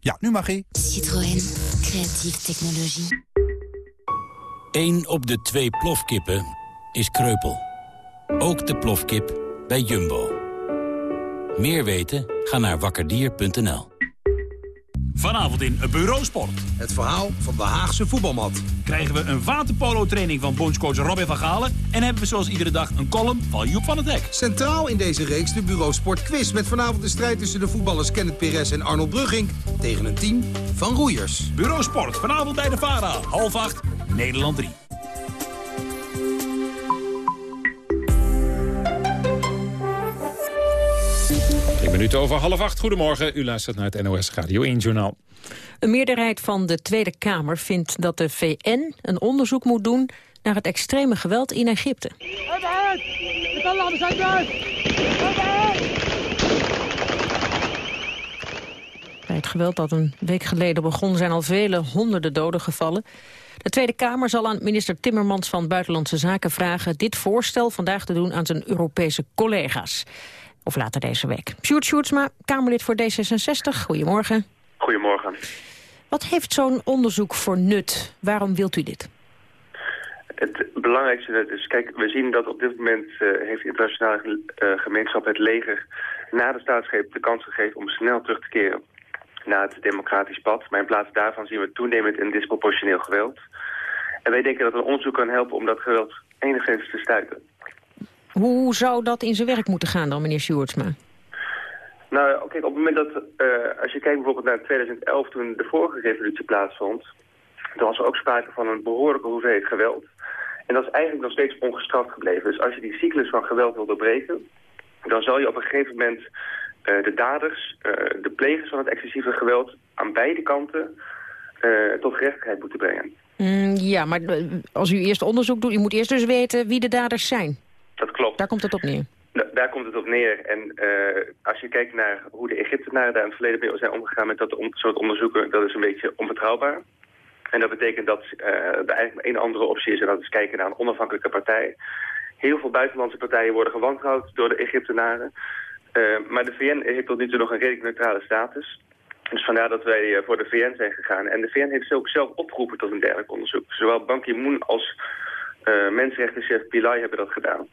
[SPEAKER 36] Ja, nu mag ie.
[SPEAKER 37] Citroën. Creatieve technologie.
[SPEAKER 24] Eén op de twee plofkippen is kreupel. Ook de plofkip bij Jumbo. Meer weten? Ga naar wakkerdier.nl.
[SPEAKER 38] Vanavond in Bureausport.
[SPEAKER 27] Het verhaal van de Haagse voetbalmat.
[SPEAKER 38] Krijgen we een waterpolo-training van bondscoach Robin van Galen... en hebben we zoals iedere dag een column van Joep van het Hek.
[SPEAKER 27] Centraal in deze reeks de Bureausport quiz... met vanavond de strijd tussen de voetballers Kenneth Perez en Arnold Brugging... tegen een team van roeiers.
[SPEAKER 38] Bureausport, vanavond bij de VARA. Half acht, Nederland 3.
[SPEAKER 3] Minuten over half acht. Goedemorgen, u luistert naar het NOS Radio 1-journaal.
[SPEAKER 2] Een meerderheid van de Tweede Kamer vindt dat de VN een onderzoek moet doen naar het extreme geweld in Egypte. Bij het geweld dat een week geleden begon zijn al vele honderden doden gevallen. De Tweede Kamer zal aan minister Timmermans van Buitenlandse Zaken vragen... dit voorstel vandaag te doen aan zijn Europese collega's. Of later deze week. Sjoerd Sjoerdsma, Kamerlid voor D66. Goedemorgen.
[SPEAKER 39] Goedemorgen.
[SPEAKER 2] Wat heeft zo'n onderzoek voor nut? Waarom wilt u dit?
[SPEAKER 39] Het belangrijkste is, kijk, we zien dat op dit moment uh, heeft de internationale uh, gemeenschap het leger na de staatsgreep de kans gegeven om snel terug te keren naar het democratisch pad. Maar in plaats daarvan zien we toenemend een disproportioneel geweld. En wij denken dat een onderzoek kan helpen om dat geweld enigszins te stuiten.
[SPEAKER 2] Hoe zou dat in zijn werk moeten gaan dan, meneer Sjoerdsma?
[SPEAKER 39] Nou, kijk, op het moment dat, uh, als je kijkt bijvoorbeeld naar 2011 toen de vorige revolutie plaatsvond, dan was er ook sprake van een behoorlijke hoeveelheid geweld. En dat is eigenlijk nog steeds ongestraft gebleven. Dus als je die cyclus van geweld wil doorbreken, dan zal je op een gegeven moment uh, de daders, uh, de plegers van het excessieve geweld aan beide kanten tot gerechtigheid moeten brengen.
[SPEAKER 2] Mm, ja, maar als u eerst onderzoek doet, u moet eerst dus weten wie de daders zijn.
[SPEAKER 39] Dat klopt.
[SPEAKER 2] Daar komt het op neer.
[SPEAKER 39] Daar komt het op neer. En uh, als je kijkt naar hoe de Egyptenaren daar in het verleden mee zijn omgegaan met dat soort onderzoeken, dat is een beetje onbetrouwbaar. En dat betekent dat uh, er eigenlijk maar één andere optie is en dat is kijken naar een onafhankelijke partij. Heel veel buitenlandse partijen worden gewantrouwd door de Egyptenaren. Uh, maar de VN heeft tot nu toe nog een redelijk neutrale status. Dus vandaar dat wij voor de VN zijn gegaan. En de VN heeft ook zelf opgeroepen tot een dergelijk onderzoek. Zowel Ban Ki-moon als mensenrechtenchef Pillay hebben dat gedaan.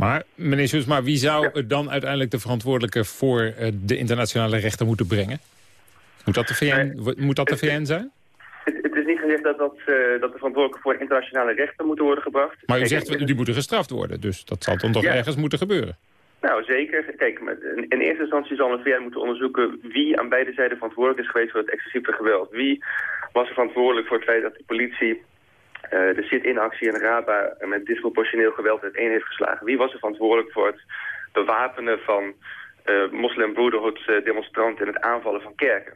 [SPEAKER 3] Maar meneer maar wie zou dan uiteindelijk de verantwoordelijke voor eh, de internationale rechter moeten brengen? Moet dat de VN, moet dat de VN zijn?
[SPEAKER 39] Het, het is niet gezegd dat, dat, eh, dat de verantwoordelijke voor internationale rechter moeten worden gebracht.
[SPEAKER 3] Maar u zegt, die moeten gestraft worden, dus dat zal dan toch
[SPEAKER 39] Ja.
[SPEAKER 3] ergens moeten gebeuren?
[SPEAKER 39] Nou, zeker. Kijk, in, in eerste instantie zal een VN moeten onderzoeken wie aan beide zijden verantwoordelijk is geweest voor het excessieve geweld. Wie was er verantwoordelijk voor het feit dat de politie eh, de sit-in-actie in Raba met disproportioneel geweld uiteen heeft geslagen? Wie was er verantwoordelijk voor het bewapenen van eh Muslim Brotherhood eh, demonstranten en het aanvallen van kerken?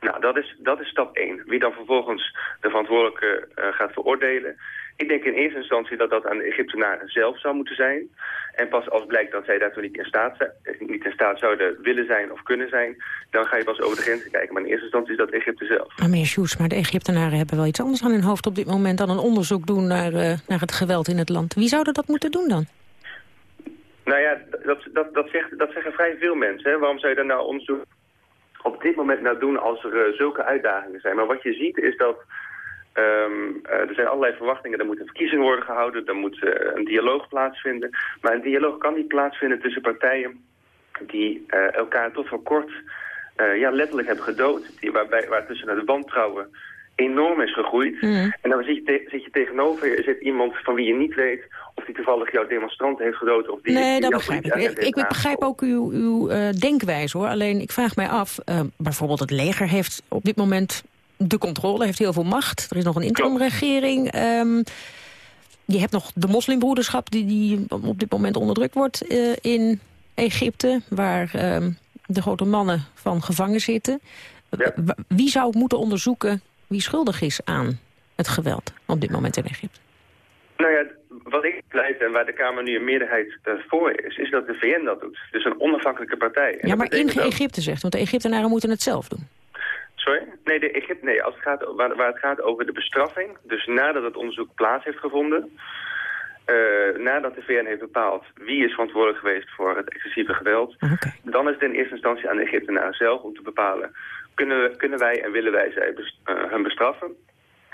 [SPEAKER 39] Nou, dat is, dat is stap 1. Wie dan vervolgens de verantwoordelijke eh, gaat veroordelen. Ik denk in eerste instantie dat dat aan de Egyptenaren zelf zou moeten zijn. En pas als blijkt dat zij daartoe niet in staat, zijn, eh, niet in staat zouden willen zijn of kunnen zijn... dan ga je pas over de grenzen kijken. Maar in eerste instantie is dat Egypte zelf.
[SPEAKER 2] Maar meneer Sjoes, maar de Egyptenaren hebben wel iets anders aan hun hoofd op dit moment... dan een onderzoek doen naar, eh, naar het geweld in het land. Wie zouden dat moeten doen dan?
[SPEAKER 39] Nou ja, dat, dat, dat, zegt, dat zeggen vrij veel mensen. Hè? Waarom zou je daar nou onderzoek op dit moment naar doen als er eh, zulke uitdagingen zijn? Maar wat je ziet is dat ehm, eh, er zijn allerlei verwachtingen. Er moet een verkiezing worden gehouden, er moet eh, een dialoog plaatsvinden. Maar een dialoog kan niet plaatsvinden tussen partijen die eh, elkaar tot voor kort ja, letterlijk hebben gedood. Die, waarbij, waar tussen het wantrouwen enorm is gegroeid. En dan zit je, te- zit je tegenover je zit iemand van wie je niet weet... of die toevallig jouw demonstranten heeft gedood... of die,
[SPEAKER 2] nee, dat begrijp ik. Ik, ik begrijp ook uw, uw denkwijze, hoor. Alleen, ik vraag mij af, bijvoorbeeld het leger heeft op dit moment de controle, heeft heel veel macht. Er is nog een interimregering. Ehm je hebt nog de moslimbroederschap die, die op dit moment onderdrukt wordt eh, in Egypte... waar ehm, de grote mannen van gevangen zitten. Wie zou moeten onderzoeken wie schuldig is aan het geweld op dit moment in Egypte?
[SPEAKER 39] Nou ja, wat ik pleit en waar de Kamer nu een meerderheid eh, voor is... is dat de VN dat doet. Dus een onafhankelijke partij. En
[SPEAKER 2] Ja, maar in
[SPEAKER 39] ook-
[SPEAKER 2] Egypte zegt, want de Egyptenaren moeten het zelf doen.
[SPEAKER 39] Sorry? Nee, de Egypte, nee als het gaat, waar, waar het gaat over de bestraffing... dus nadat het onderzoek plaats heeft gevonden... eh, nadat de VN heeft bepaald wie is verantwoordelijk geweest voor het excessieve geweld... dan is het in eerste instantie aan de Egyptenaren zelf om te bepalen... kunnen, we- kunnen wij en willen wij zij bes- eh, hun bestraffen...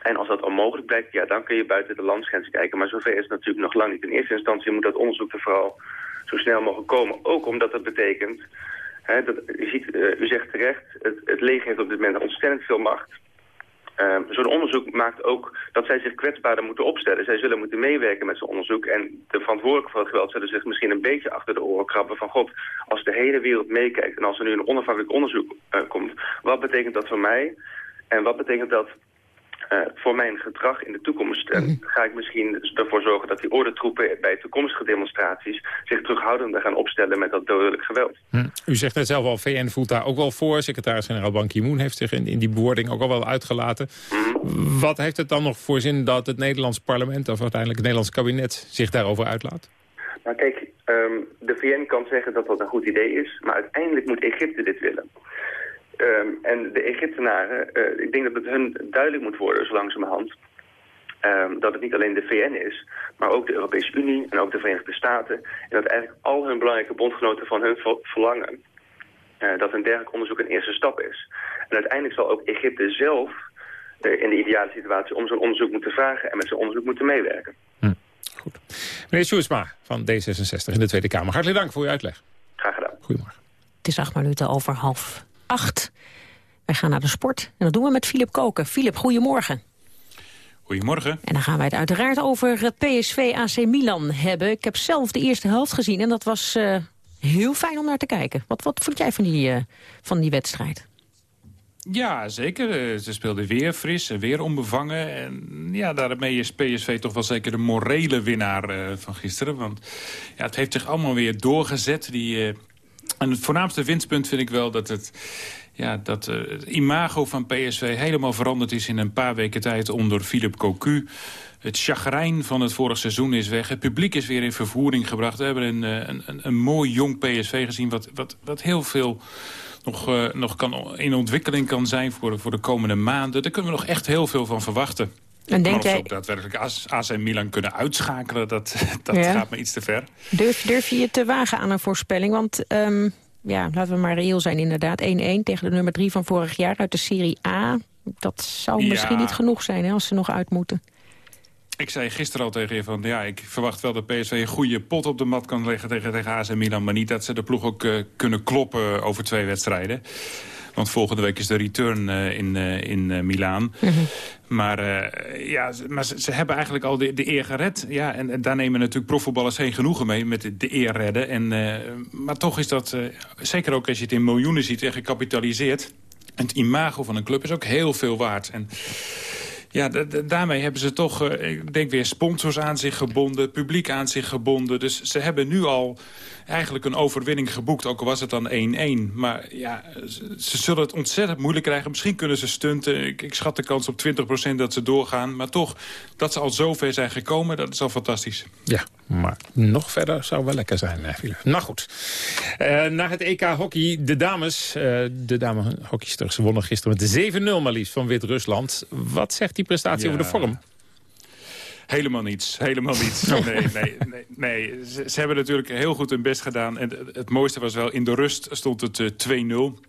[SPEAKER 39] En als dat onmogelijk blijkt, ja, dan kun je buiten de landsgrenzen kijken. Maar zover is het natuurlijk nog lang niet. In eerste instantie moet dat onderzoek er vooral zo snel mogelijk komen. Ook omdat dat betekent, dat, u, ziet, eh, u zegt terecht, het, het leger heeft op dit moment ontzettend veel macht. Ehm, zo'n onderzoek maakt ook dat zij zich kwetsbaarder moeten opstellen. Zij zullen moeten meewerken met zo'n onderzoek. En de verantwoordelijken voor het geweld zullen zich misschien een beetje achter de oren krabben van... God, als de hele wereld meekijkt en als er nu een onafhankelijk onderzoek eh, komt... wat betekent dat voor mij? En wat betekent dat eh, voor mijn gedrag in de toekomst. En ga ik misschien ervoor zorgen dat die ordentroepen bij toekomstige demonstraties zich terughoudender gaan opstellen met dat dodelijk geweld.
[SPEAKER 3] Hm. U zegt net zelf al, VN voelt daar ook wel voor. Secretaris-generaal Ban Ki-moon heeft zich in, in die bewoording ook al wel uitgelaten. Wat heeft het dan nog voor zin dat het Nederlands parlement... of uiteindelijk het Nederlands kabinet zich daarover uitlaat?
[SPEAKER 39] Nou kijk, ehm, de VN kan zeggen dat dat een goed idee is, maar uiteindelijk moet Egypte dit willen. Ehm, en de Egyptenaren, eh, ik denk dat het hun duidelijk moet worden, zo langzamerhand, ehm, dat het niet alleen de VN is, maar ook de Europese Unie en ook de Verenigde Staten. En dat eigenlijk al hun belangrijke bondgenoten van hun ver- verlangen eh, dat een dergelijk onderzoek een eerste stap is. En uiteindelijk zal ook Egypte zelf eh, in de ideale situatie om zo'n onderzoek moeten vragen en met zo'n onderzoek moeten meewerken.
[SPEAKER 3] Meneer Sjoerdsma van D66 in de Tweede Kamer. Hartelijk dank voor uw uitleg.
[SPEAKER 39] Graag gedaan.
[SPEAKER 3] Goedemorgen.
[SPEAKER 2] Het is acht minuten over half acht. Wij gaan naar de sport en dat doen we met Filip Koken. Filip, goedemorgen.
[SPEAKER 40] Goedemorgen.
[SPEAKER 2] En dan gaan wij het uiteraard over het PSV AC Milan hebben. Ik heb zelf de eerste helft gezien en dat was eh, heel fijn om naar te kijken. Wat, wat vond jij van die, eh, van die wedstrijd?
[SPEAKER 40] Ja, zeker. Eh, Ze speelden weer fris en weer onbevangen. En ja, daarmee is PSV toch wel zeker de morele winnaar van gisteren. Want ja, het heeft zich allemaal weer doorgezet. Die, en het voornaamste winstpunt vind ik wel dat het... Ja, dat eh, imago van PSV helemaal veranderd is in een paar weken tijd onder Philip Cocu. Het chagrijn van het vorig seizoen is weg. Het publiek is weer in vervoering gebracht. We hebben een, eh, een, een, mooi jong PSV gezien wat, wat, wat heel veel nog, eh, nog kan, in ontwikkeling kan zijn voor voor de komende maanden. Daar kunnen we nog echt heel veel van verwachten.
[SPEAKER 2] En denk jij-
[SPEAKER 40] ook daadwerkelijk AC AC Milan kunnen uitschakelen, dat, dat
[SPEAKER 2] Ja.
[SPEAKER 40] gaat me iets te ver.
[SPEAKER 2] Durf, durf je je te wagen aan een voorspelling? Want ehm, ja, laten we maar reëel zijn inderdaad. 1-1 tegen de nummer 3 van vorig jaar uit de Serie A. Dat zou
[SPEAKER 40] Ja.
[SPEAKER 2] misschien niet genoeg zijn hè, als ze nog uit moeten.
[SPEAKER 40] Ik zei gisteren al tegen je van... ja, ik verwacht wel dat PSV een goede pot op de mat kan leggen tegen, tegen en Milan... maar niet dat ze de ploeg ook uh, kunnen kloppen over twee wedstrijden. Want volgende week is de return uh, in, uh, in uh, Milaan. Mm -hmm. Maar, ja, maar ze, ze, hebben eigenlijk al de, de eer gered. Ja, en, en, daar nemen natuurlijk profvoetballers geen genoegen mee met de, de eer redden. En, maar toch is dat, zeker ook als je het in miljoenen ziet en gecapitaliseerd... het imago van een club is ook heel veel waard. En ja, daarmee hebben ze toch, ik denk weer sponsors aan zich gebonden, publiek aan zich gebonden. Dus ze hebben nu al eigenlijk een overwinning geboekt, ook al was het dan 1-1. Maar ja, ze zullen het ontzettend moeilijk krijgen. Misschien kunnen ze stunten. Ik, ik schat de kans op 20% dat ze doorgaan. Maar toch, dat ze al zo ver zijn gekomen, dat is al fantastisch.
[SPEAKER 3] Ja, maar nog verder zou wel lekker zijn, Philip. Nou goed, uh, naar het EK hockey. De dames, uh, de dame hockeysters wonnen gisteren met 7-0 maar liefst van Wit-Rusland. Wat zegt die prestatie ja. over de vorm?
[SPEAKER 40] Helemaal niets. Helemaal niets. Nee, nee, nee. nee. Ze, ze, hebben natuurlijk heel goed hun best gedaan. En het mooiste was wel, in de rust stond het uh, 2-0.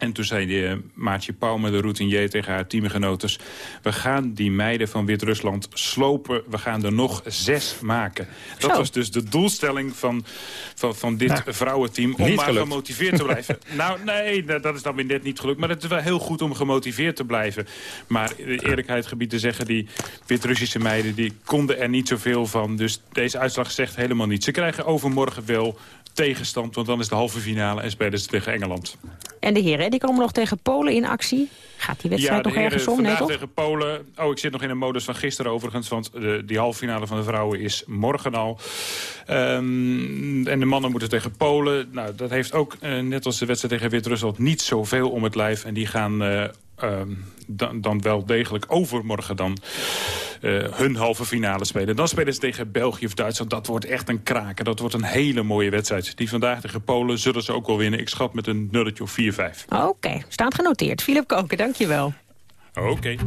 [SPEAKER 40] En toen zei de, uh, Maartje Pauwme, de routinier, tegen haar teamgenotes... we gaan die meiden van Wit-Rusland slopen. We gaan er nog zes maken. Dat Zo. was dus de doelstelling van, van, van dit nou, vrouwenteam... om maar gelukt. gemotiveerd te blijven. nou, nee, dat is dan weer net niet gelukt. Maar het is wel heel goed om gemotiveerd te blijven. Maar eerlijkheid gebied te zeggen... die Wit-Russische meiden die konden er niet zoveel van. Dus deze uitslag zegt helemaal niets. Ze krijgen overmorgen wel tegenstand. Want dan is de halve finale en spelen ze tegen Engeland.
[SPEAKER 2] En de heren, die komen nog tegen Polen in actie. Gaat die wedstrijd
[SPEAKER 40] ja,
[SPEAKER 2] nog ergens om? Nee, toch?
[SPEAKER 40] tegen Polen. Oh, ik zit nog in een modus van gisteren overigens. Want de, die halve finale van de vrouwen is morgen al. Um, en de mannen moeten tegen Polen. Nou, dat heeft ook, uh, net als de wedstrijd tegen Wit-Rusland... niet zoveel om het lijf. En die gaan... Uh, um, dan, dan wel degelijk overmorgen dan hun halve finale spelen. Dan spelen ze tegen België of Duitsland. Dat wordt echt een kraken. Dat wordt een hele mooie wedstrijd. Die vandaag tegen Polen zullen ze ook wel winnen. Ik schat met een nulletje of 4-5.
[SPEAKER 2] Oké, okay. staat genoteerd. Philip Koken, dankjewel.
[SPEAKER 40] Oké. Okay.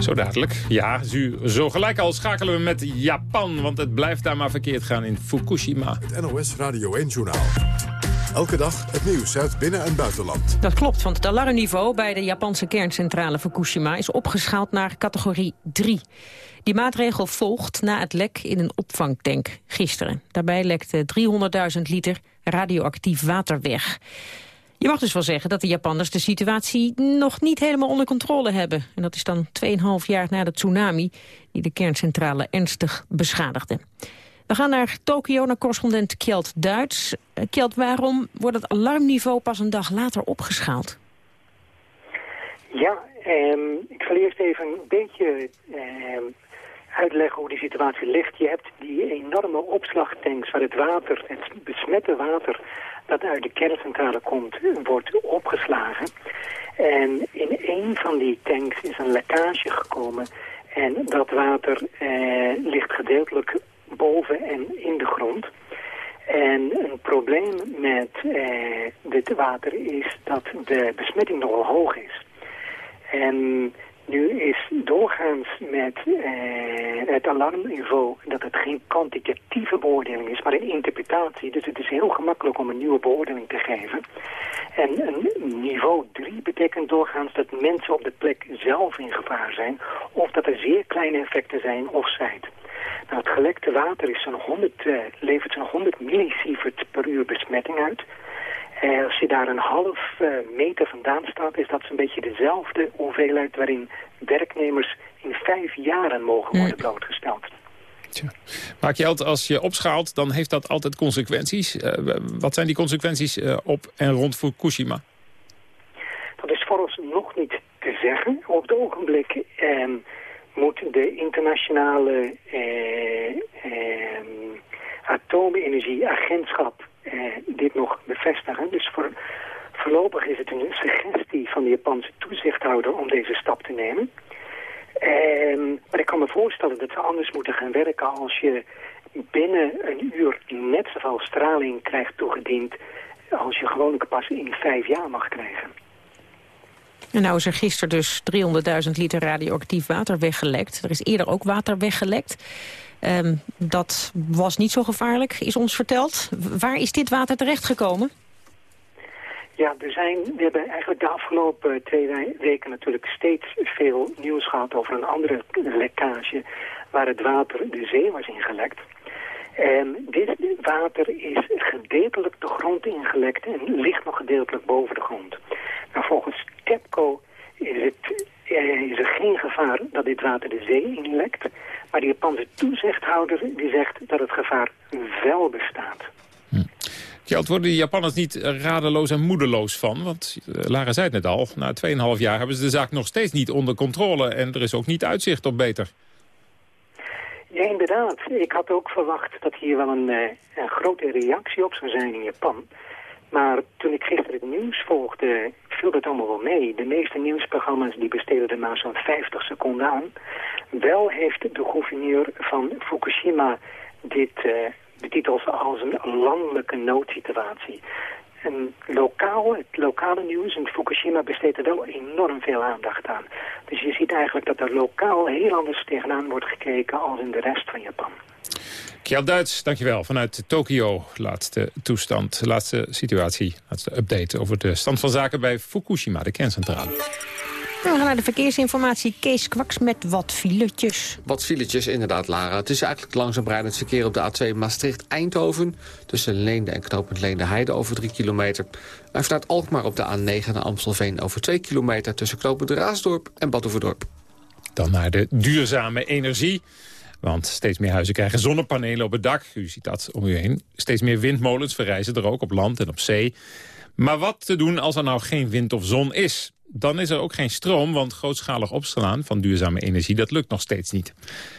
[SPEAKER 3] Zo dadelijk. Ja, zo gelijk al schakelen we met Japan. Want het blijft daar maar verkeerd gaan in Fukushima.
[SPEAKER 1] Het NOS Radio 1-journaal. Elke dag het nieuws uit binnen- en buitenland.
[SPEAKER 2] Dat klopt, want het alarmniveau bij de Japanse kerncentrale Fukushima... is opgeschaald naar categorie 3. Die maatregel volgt na het lek in een opvangtank gisteren. Daarbij lekte 300.000 liter radioactief water weg. Je mag dus wel zeggen dat de Japanners de situatie nog niet helemaal onder controle hebben. En dat is dan 2,5 jaar na de tsunami die de kerncentrale ernstig beschadigde. We gaan naar Tokio, naar correspondent Kjeld Duits. Uh, Kjeld, waarom wordt het alarmniveau pas een dag later opgeschaald?
[SPEAKER 41] Ja, um, ik zal eerst even een beetje um, uitleggen hoe die situatie ligt. Je hebt die enorme opslagtanks waar het water, het besmette water dat uit de kerncentrale komt, wordt opgeslagen. En in een van die tanks is een lekkage gekomen en dat water eh, ligt gedeeltelijk boven en in de grond. En een probleem met eh, dit water is dat de besmetting nogal hoog is. En nu is doorgaans met eh, het alarmniveau dat het geen kwantitatieve beoordeling is, maar een interpretatie. Dus het is heel gemakkelijk om een nieuwe beoordeling te geven. En een niveau 3 betekent doorgaans dat mensen op de plek zelf in gevaar zijn, of dat er zeer kleine effecten zijn offsite. Nou, het gelekte water is zo'n 100, uh, levert zo'n 100 millisievert per uur besmetting uit. Uh, als je daar een half uh, meter vandaan staat, is dat zo'n beetje dezelfde hoeveelheid waarin werknemers in vijf jaren mogen worden blootgesteld.
[SPEAKER 3] Tja. Maak je altijd, als je opschaalt, dan heeft dat altijd consequenties. Uh, wat zijn die consequenties op en rond Fukushima?
[SPEAKER 41] Dat is voor ons nog niet te zeggen. Op het ogenblik ehm, moet de internationale eh, eh, atoomenergieagentschap eh, dit nog bevestigen. Dus voor, voorlopig is het een suggestie van de Japanse toezichthouder om deze stap te nemen. maar ik kan me voorstellen dat ze anders moeten gaan werken als je binnen een uur net zoveel straling krijgt toegediend als je gewoonlijk pas in vijf jaar mag krijgen.
[SPEAKER 2] Nou is er gisteren dus 300.000 liter radioactief water weggelekt. Er is eerder ook water weggelekt. Um, dat was niet zo gevaarlijk, is ons verteld. Waar is dit water terechtgekomen?
[SPEAKER 41] Ja, er zijn, we hebben eigenlijk de afgelopen twee weken natuurlijk steeds veel nieuws gehad over een andere lekkage waar het water de zee was ingelekt. En dit water is gedeeltelijk de grond ingelekt en ligt nog gedeeltelijk boven de grond. Nou, volgens TEPCO is, het, eh, is er geen gevaar dat dit water de zee inlekt. Maar de Japanse toezichthouder die zegt dat het gevaar wel bestaat.
[SPEAKER 3] Kjeld, worden de Japanners niet radeloos en moedeloos van? Want uh, Lara zei het net al, na 2,5 jaar hebben ze de zaak nog steeds niet onder controle. En er is ook niet uitzicht op beter.
[SPEAKER 41] Ja, inderdaad. Ik had ook verwacht dat hier wel een, eh, een grote reactie op zou zijn in Japan. Maar toen ik gisteren het nieuws volgde, viel dat allemaal wel mee. De meeste nieuwsprogramma's die besteden er maar zo'n 50 seconden aan. Wel heeft de gouverneur van Fukushima dit uh, betiteld als een landelijke noodsituatie. En lokaal, het lokale nieuws in Fukushima besteedt er wel enorm veel aandacht aan. Dus je ziet eigenlijk dat er lokaal heel anders tegenaan wordt gekeken als in de rest van Japan.
[SPEAKER 3] Kjell Duits, dankjewel. Vanuit Tokio, laatste toestand, laatste situatie, laatste update over de stand van zaken bij Fukushima, de kerncentrale.
[SPEAKER 2] We gaan naar de verkeersinformatie. Kees Kwaks met wat filetjes.
[SPEAKER 35] Wat filetjes, inderdaad, Lara. Het is eigenlijk langzaam rijdend verkeer op de A2 Maastricht-Eindhoven... tussen Leende en knooppunt Leende Heide over 3 kilometer. En vanuit Alkmaar op de A9 naar Amstelveen over 2 kilometer... tussen knooppunt Raasdorp en Badhoevedorp.
[SPEAKER 3] Dan naar de duurzame energie. Want steeds meer huizen krijgen zonnepanelen op het dak. U ziet dat om u heen. Steeds meer windmolens verrijzen er ook op land en op zee. Maar wat te doen als er nou geen wind of zon is? Dan is er ook geen stroom, want grootschalig opslaan van duurzame energie... dat lukt nog steeds niet.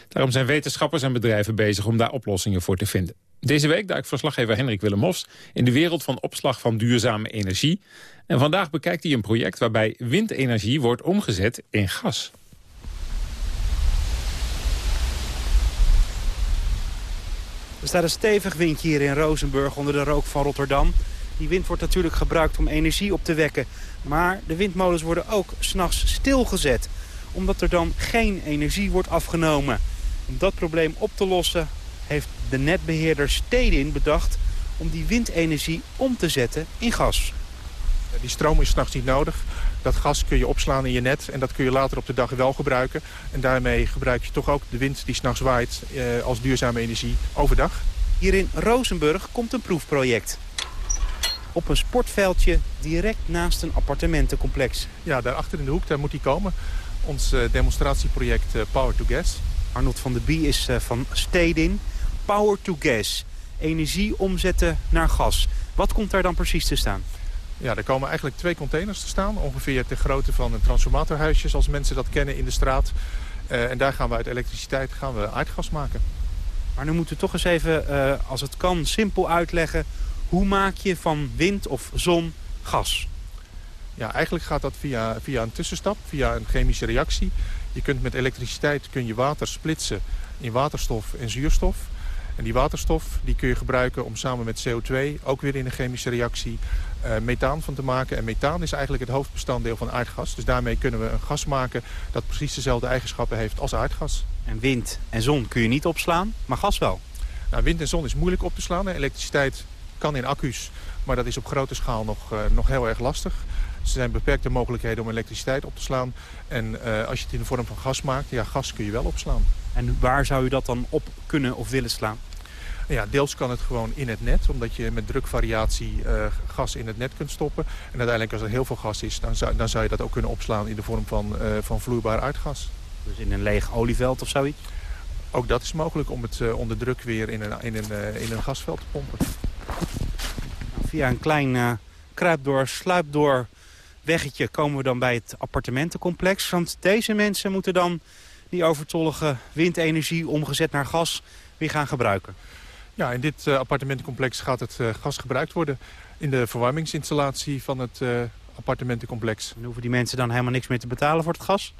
[SPEAKER 3] Daarom zijn wetenschappers en bedrijven bezig om daar oplossingen voor te vinden. Deze week duikt verslaggever Henrik Willem in de wereld van opslag van duurzame energie. En vandaag bekijkt hij een project waarbij windenergie wordt omgezet in gas.
[SPEAKER 42] Er staat een stevig windje hier in Rozenburg onder de rook van Rotterdam. Die wind wordt natuurlijk gebruikt om energie op te wekken. Maar de windmolens worden ook s'nachts stilgezet. Omdat er dan geen energie wordt afgenomen. Om dat probleem op te lossen heeft de netbeheerder Stedin bedacht... om die windenergie om te zetten in gas.
[SPEAKER 43] Die stroom is s'nachts niet nodig. Dat gas kun je opslaan in je net en dat kun je later op de dag wel gebruiken. En daarmee gebruik je toch ook de wind die s'nachts waait eh, als duurzame energie overdag.
[SPEAKER 42] Hier in Rozenburg komt een proefproject. Op een sportveldje direct naast een appartementencomplex.
[SPEAKER 43] Ja, daar achter in de hoek, daar moet hij komen. Ons uh, demonstratieproject uh, Power to Gas.
[SPEAKER 42] Arnold van der Bie is uh, van Stedin. Power to Gas. Energie omzetten naar gas. Wat komt daar dan precies te staan?
[SPEAKER 43] Ja, er komen eigenlijk twee containers te staan. Ongeveer de grootte van een transformatorhuisje, zoals mensen dat kennen in de straat. Uh, en daar gaan we uit elektriciteit gaan we aardgas maken.
[SPEAKER 42] Maar nu moeten we toch eens even, uh, als het kan, simpel uitleggen... hoe maak je van wind of zon gas?
[SPEAKER 43] Ja, eigenlijk gaat dat via, via een tussenstap, via een chemische reactie. Je kunt met elektriciteit kun je water splitsen in waterstof en zuurstof. En die waterstof die kun je gebruiken om samen met CO2, ook weer in een chemische reactie, uh, methaan van te maken. En methaan is eigenlijk het hoofdbestanddeel van aardgas. Dus daarmee kunnen we een gas maken dat precies dezelfde eigenschappen heeft als aardgas.
[SPEAKER 42] En wind en zon kun je niet opslaan, maar gas wel?
[SPEAKER 43] Nou, wind en zon is moeilijk op te slaan. Elektriciteit kan in accu's, maar dat is op grote schaal nog, uh, nog heel erg lastig. Er zijn beperkte mogelijkheden om elektriciteit op te slaan. En uh, als je het in de vorm van gas maakt, ja, gas kun je wel opslaan.
[SPEAKER 42] En waar zou u dat dan op kunnen of willen slaan?
[SPEAKER 43] Ja, deels kan het gewoon in het net, omdat je met drukvariatie uh, gas in het net kunt stoppen. En uiteindelijk als er heel veel gas is, dan zou, dan zou je dat ook kunnen opslaan in de vorm van, uh, van vloeibaar aardgas.
[SPEAKER 42] Dus in een leeg olieveld of zoiets?
[SPEAKER 43] Ook dat is mogelijk om het uh, onder druk weer in een, in, een, in een gasveld te pompen.
[SPEAKER 42] Via een klein kruipdoor, sluipdoor weggetje komen we dan bij het appartementencomplex. Want deze mensen moeten dan die overtollige windenergie omgezet naar gas weer gaan gebruiken.
[SPEAKER 43] Ja, in dit uh, appartementencomplex gaat het uh, gas gebruikt worden in de verwarmingsinstallatie van het appartementencomplex.
[SPEAKER 42] En hoeven die mensen dan helemaal niks meer te betalen voor het gas?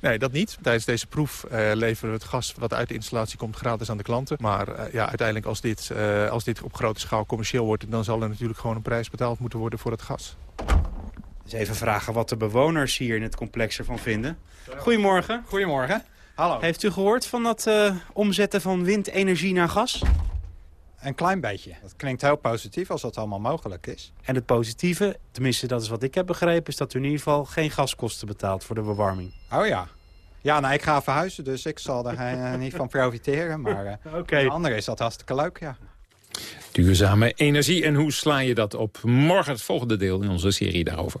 [SPEAKER 43] Nee, dat niet. Tijdens deze proef leveren we het gas wat uit de installatie komt gratis aan de klanten. Maar ja, uiteindelijk als dit, als dit op grote schaal commercieel wordt... dan zal er natuurlijk gewoon een prijs betaald moeten worden voor het gas.
[SPEAKER 42] Dus even vragen wat de bewoners hier in het complex ervan vinden. Goedemorgen.
[SPEAKER 44] Goedemorgen. Hallo.
[SPEAKER 42] Heeft u gehoord van dat uh, omzetten van windenergie naar gas?
[SPEAKER 44] Een klein beetje. Dat klinkt heel positief als dat allemaal mogelijk is.
[SPEAKER 42] En het positieve, tenminste dat is wat ik heb begrepen... is dat u in ieder geval geen gaskosten betaalt voor de verwarming.
[SPEAKER 44] Oh ja. Ja, nou, ik ga verhuizen, dus ik zal er eh, niet van profiteren. Maar uh,
[SPEAKER 42] okay.
[SPEAKER 44] voor anderen is dat hartstikke leuk, ja.
[SPEAKER 3] Duurzame energie en hoe sla je dat op? Morgen het volgende deel in onze serie daarover.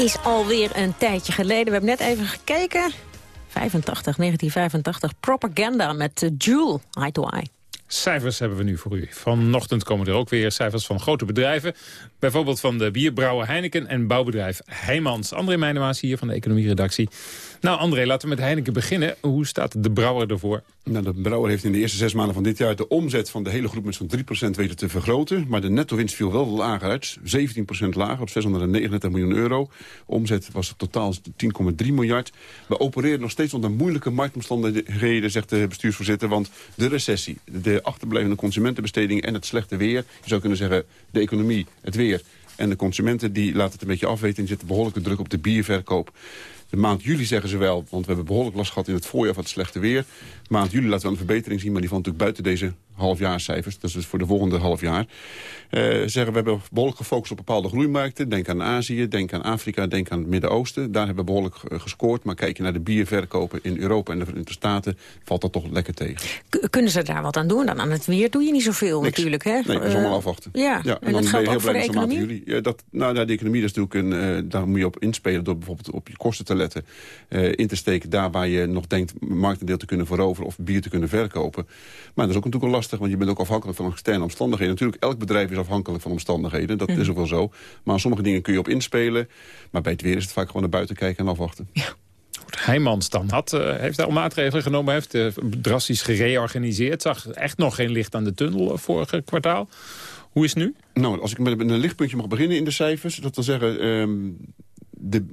[SPEAKER 2] Is alweer een tijdje geleden. We hebben net even gekeken. 85, 1985, Propaganda met uh, Jewel, Eye to Eye.
[SPEAKER 3] Cijfers hebben we nu voor u. Vanochtend komen er ook weer cijfers van grote bedrijven. Bijvoorbeeld van de bierbrouwer Heineken en bouwbedrijf Heijmans. André Meijnemaas hier van de economieredactie. Nou André, laten we met Heineken beginnen. Hoe staat de brouwer ervoor?
[SPEAKER 45] Nou, de brouwer heeft in de eerste zes maanden van dit jaar... de omzet van de hele groep met zo'n 3% weten te vergroten. Maar de netto-winst viel wel lager uit. 17% lager op 639 miljoen euro. Omzet was totaal 10,3 miljard. We opereren nog steeds onder moeilijke marktomstandigheden... zegt de bestuursvoorzitter, want de recessie... de achterblijvende consumentenbesteding en het slechte weer... je zou kunnen zeggen, de economie, het weer... en de consumenten die laten het een beetje afweten... en zitten behoorlijke druk op de bierverkoop. De maand juli zeggen ze wel, want we hebben behoorlijk last gehad in het voorjaar van het slechte weer. Maand juli laten we een verbetering zien, maar die valt natuurlijk buiten deze halfjaarscijfers. Dat is dus voor de volgende halfjaar. Uh, zeggen we hebben behoorlijk gefocust op bepaalde groeimarkten. Denk aan Azië, denk aan Afrika, denk aan het Midden-Oosten. Daar hebben we behoorlijk gescoord. Maar kijk je naar de bierverkopen in Europa en de Verenigde Staten... valt dat toch lekker tegen.
[SPEAKER 2] kunnen ze daar wat aan doen? Dan aan het weer doe je niet zoveel
[SPEAKER 45] Niks.
[SPEAKER 2] natuurlijk. Hè?
[SPEAKER 45] Nee, we zullen uh, afwachten.
[SPEAKER 2] Ja,
[SPEAKER 45] ja
[SPEAKER 2] en, en dat geldt ook voor de economie?
[SPEAKER 45] Juli. Ja, dat, nou, de economie is natuurlijk een, uh, daar moet je op inspelen... door bijvoorbeeld op je kosten te letten. in te steken daar waar je nog denkt marktendeel te kunnen veroveren... of bier te kunnen verkopen. Maar dat is ook natuurlijk wel lastig, want je bent ook afhankelijk van externe omstandigheden. Natuurlijk, elk bedrijf is afhankelijk van omstandigheden. Dat is ook wel zo. Maar sommige dingen kun je op inspelen. Maar bij het weer is het vaak gewoon naar buiten kijken en afwachten.
[SPEAKER 2] Ja.
[SPEAKER 3] Heijmans dan had, uh, heeft daar al maatregelen genomen, heeft uh, drastisch gereorganiseerd. Zag echt nog geen licht aan de tunnel uh, vorige kwartaal. Hoe is het nu?
[SPEAKER 45] Nou, als ik met een lichtpuntje mag beginnen in de cijfers... dat wil zeggen, ehm, de,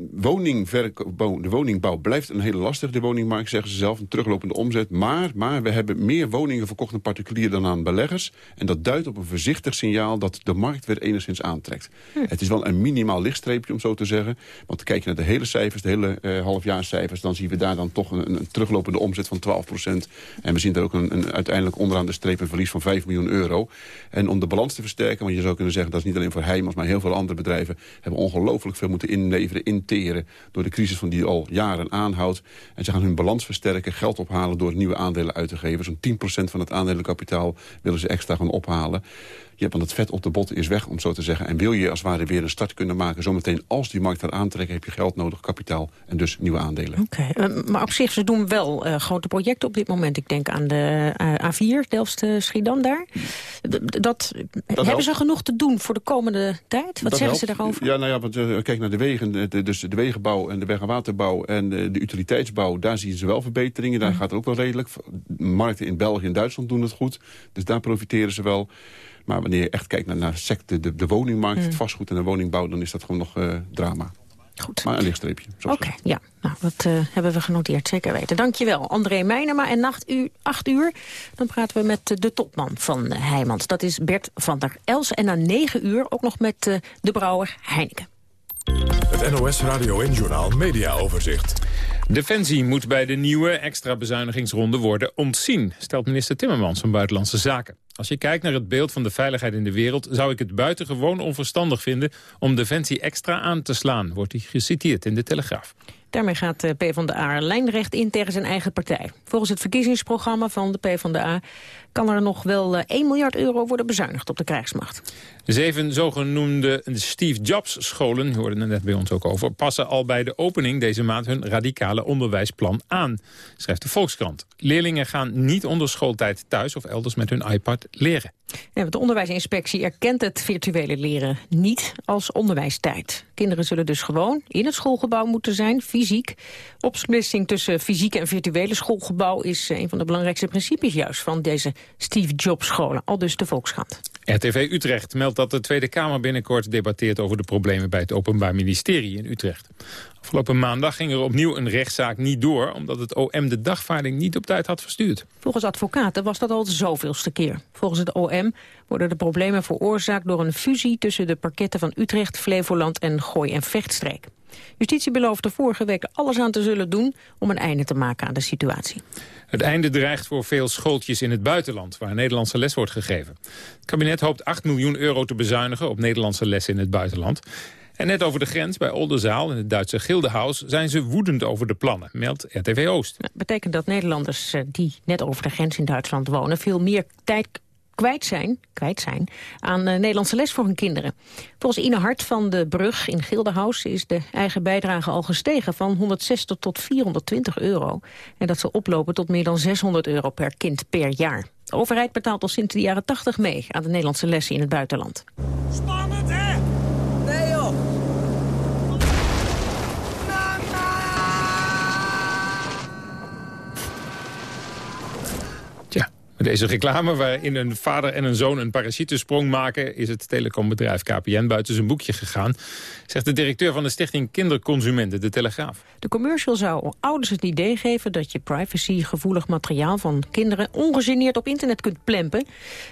[SPEAKER 45] de woningbouw blijft een hele lastige, de woningmarkt, zeggen ze zelf. Een teruglopende omzet. Maar, maar we hebben meer woningen verkocht aan particulier dan aan beleggers. En dat duidt op een voorzichtig signaal dat de markt weer enigszins aantrekt. Het is wel een minimaal lichtstreepje, om zo te zeggen. Want kijk je naar de hele cijfers, de hele eh halfjaarscijfers... dan zien we daar dan toch een, een teruglopende omzet van 12% En we zien daar ook een, een, uiteindelijk onderaan de streep een verlies van 5 miljoen euro. En om de balans te versterken, want je zou kunnen zeggen... dat is niet alleen voor Heijmans, maar heel veel andere bedrijven... hebben ongelooflijk veel moeten inleveren, interen... door de crisis van die al jaren aanhoudt. En ze gaan hun balans versterken, geld ophalen... door nieuwe aandelen uit te geven. Zo'n 10% van het aandelenkapitaal willen ze extra gaan ophalen. Je hebt het vet op de botten is weg, om zo te zeggen. En wil je als het ware weer een start kunnen maken... zometeen als die markt gaat aantrekken, heb je geld nodig, kapitaal... en dus nieuwe aandelen.
[SPEAKER 2] Oké, eh, maar op zich, ze doen wel eh, grote projecten op dit moment. Ik denk aan de eh, A4, Delft-Schiedam daar. D- dat, hebben ze genoeg te doen voor de komende tijd? Wat
[SPEAKER 45] Dat
[SPEAKER 2] zeggen ze daarover?
[SPEAKER 45] Ja, nou ja, want kijk naar de wegen. de- dus de wegenbouw en de weg- en waterbouw en de, de utiliteitsbouw. Daar zien ze wel verbeteringen. Daar gaat het ook wel redelijk. Markten in België en Duitsland doen het goed. Dus daar profiteren ze wel. Maar wanneer je echt kijkt naar, naar sector, de, de woningmarkt, het vastgoed en de woningbouw... dan is dat gewoon nog eh, drama.
[SPEAKER 2] Goed.
[SPEAKER 45] Maar een lichtstreepje.
[SPEAKER 2] Oké, ja. Nou, dat eh, hebben we genoteerd, zeker weten. Dankjewel, André Meijnema. En nacht u, acht uur, dan praten we met eh, de topman van Heijmans. Dat is Bert van der Els. En na negen uur ook nog met de brouwer Heineken.
[SPEAKER 1] Het NOS Radio en Journaal Media Overzicht.
[SPEAKER 3] Defensie moet bij de nieuwe extra bezuinigingsronde worden ontzien, stelt minister Timmermans van Buitenlandse Zaken. Als je kijkt naar het beeld van de veiligheid in de wereld... zou ik het buitengewoon onverstandig vinden om Defensie extra aan te slaan, wordt hij geciteerd in de Telegraaf.
[SPEAKER 2] Daarmee gaat de PvdA lijnrecht in tegen zijn eigen partij. Volgens het verkiezingsprogramma van de PvdA kan er nog wel eh, 1 miljard euro worden bezuinigd op de krijgsmacht.
[SPEAKER 3] De zeven zogenoemde Steve Jobs scholen, u hoorde het net bij ons ook over... passen al bij de opening deze maand hun radicale onderwijsplan aan, schrijft de Volkskrant. Leerlingen gaan niet onder schooltijd thuis of elders met hun iPad leren.
[SPEAKER 2] De onderwijsinspectie erkent het virtuele leren niet als onderwijstijd. Kinderen zullen dus gewoon in het schoolgebouw moeten zijn, fysiek. Opsplitsing tussen fysieke en virtuele schoolgebouw is eh, een van de belangrijkste principes juist van deze Steve Jobs scholen, al dus de Volkskrant.
[SPEAKER 3] RTV Utrecht meldt dat de Tweede Kamer binnenkort debatteert over de problemen bij het Openbaar Ministerie in Utrecht. Afgelopen maandag ging er opnieuw een rechtszaak niet door, omdat het OM de dagvaarding niet op tijd had verstuurd.
[SPEAKER 2] Volgens advocaten was dat al zoveelste keer. Volgens het OM worden de problemen veroorzaakt door een fusie tussen de parketten van Utrecht, Flevoland en Gooi- en Vechtstreek. Justitie beloofde vorige week alles aan te zullen doen om een einde te maken aan de situatie.
[SPEAKER 3] Het einde dreigt voor veel schooltjes in het buitenland... waar Nederlandse les wordt gegeven. Het kabinet hoopt 8 miljoen euro te bezuinigen... op Nederlandse lessen in het buitenland. En net over de grens bij Oldenzaal in het Duitse Gildenhaus... zijn ze woedend over de plannen, meldt RTV Oost.
[SPEAKER 2] Dat betekent dat Nederlanders eh, die net over de grens in Duitsland wonen... veel meer tijd kwijt zijn, kwijt zijn aan eh, Nederlandse les voor hun kinderen. Volgens Ine Hart van de Brug in Gildenhaus is de eigen bijdrage al gestegen van 160 tot 420 euro. En dat zal oplopen tot meer dan 600 euro per kind per jaar. De overheid betaalt al sinds de jaren 80 mee aan de Nederlandse lessen in het buitenland.
[SPEAKER 46] Spannend, hè?
[SPEAKER 3] Deze reclame waarin een vader en een zoon een parachutesprong maken... is het telecombedrijf KPN buiten zijn boekje gegaan... zegt de directeur van de stichting Kinderconsumenten, de Telegraaf.
[SPEAKER 2] De commercial zou ouders het idee geven dat je privacygevoelig materiaal van kinderen ongegeneerd op internet kunt plempen.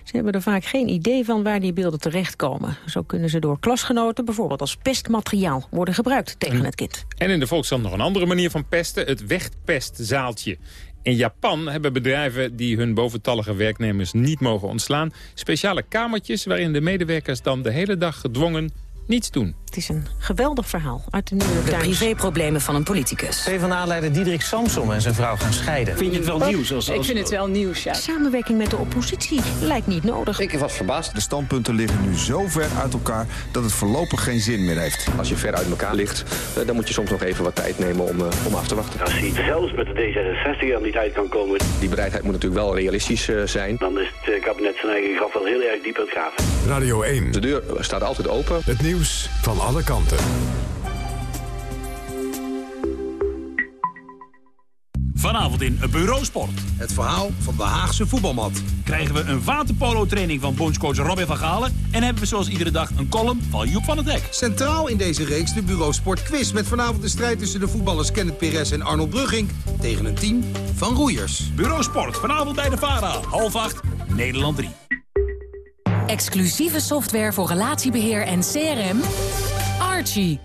[SPEAKER 2] Ze hebben er vaak geen idee van waar die beelden terechtkomen. Zo kunnen ze door klasgenoten bijvoorbeeld als pestmateriaal worden gebruikt tegen het kind.
[SPEAKER 3] En in de Volkskrant nog een andere manier van pesten, het wegpestzaaltje. In Japan hebben bedrijven die hun boventallige werknemers niet mogen ontslaan... speciale kamertjes waarin de medewerkers dan de hele dag gedwongen niets doen.
[SPEAKER 2] Het is een geweldig verhaal uit de New York
[SPEAKER 47] De privéproblemen van een politicus.
[SPEAKER 48] PvdA-leider Diederik Samsom en zijn vrouw gaan scheiden. Vind je het wel nieuws? Als,
[SPEAKER 49] Ik vind het wel nieuws, ja.
[SPEAKER 2] Samenwerking met de oppositie lijkt niet nodig.
[SPEAKER 50] Ik was verbaasd. De standpunten liggen nu zo ver uit elkaar dat het voorlopig geen zin meer heeft.
[SPEAKER 51] Als je ver uit elkaar ligt, eh, dan moet je soms nog even wat tijd nemen om, eh, om af te wachten.
[SPEAKER 33] Als hij zelfs met de D66 er niet uit kan komen...
[SPEAKER 51] Die bereidheid moet natuurlijk wel realistisch eh, zijn.
[SPEAKER 33] dan is het kabinet zijn eigen graf wel heel erg diep aan het graven.
[SPEAKER 1] Radio 1.
[SPEAKER 51] De deur staat altijd open.
[SPEAKER 1] Het nieuws van alle kanten.
[SPEAKER 38] Vanavond in Bureau Sport.
[SPEAKER 27] Het verhaal van de Haagse voetbalmat.
[SPEAKER 38] Krijgen we een waterpolo-training van bondscoach Robin van Galen... en hebben we zoals iedere dag een column van Joep van het Hek.
[SPEAKER 27] Centraal in deze reeks de Bureau Sport Quiz... met vanavond de strijd tussen de voetballers Kenneth Perez en Arnold Brugging... tegen een team van roeiers.
[SPEAKER 38] Bureau Sport, vanavond bij de VARA. Half acht, Nederland 3.
[SPEAKER 52] Exclusieve software voor relatiebeheer en CRM. Archie.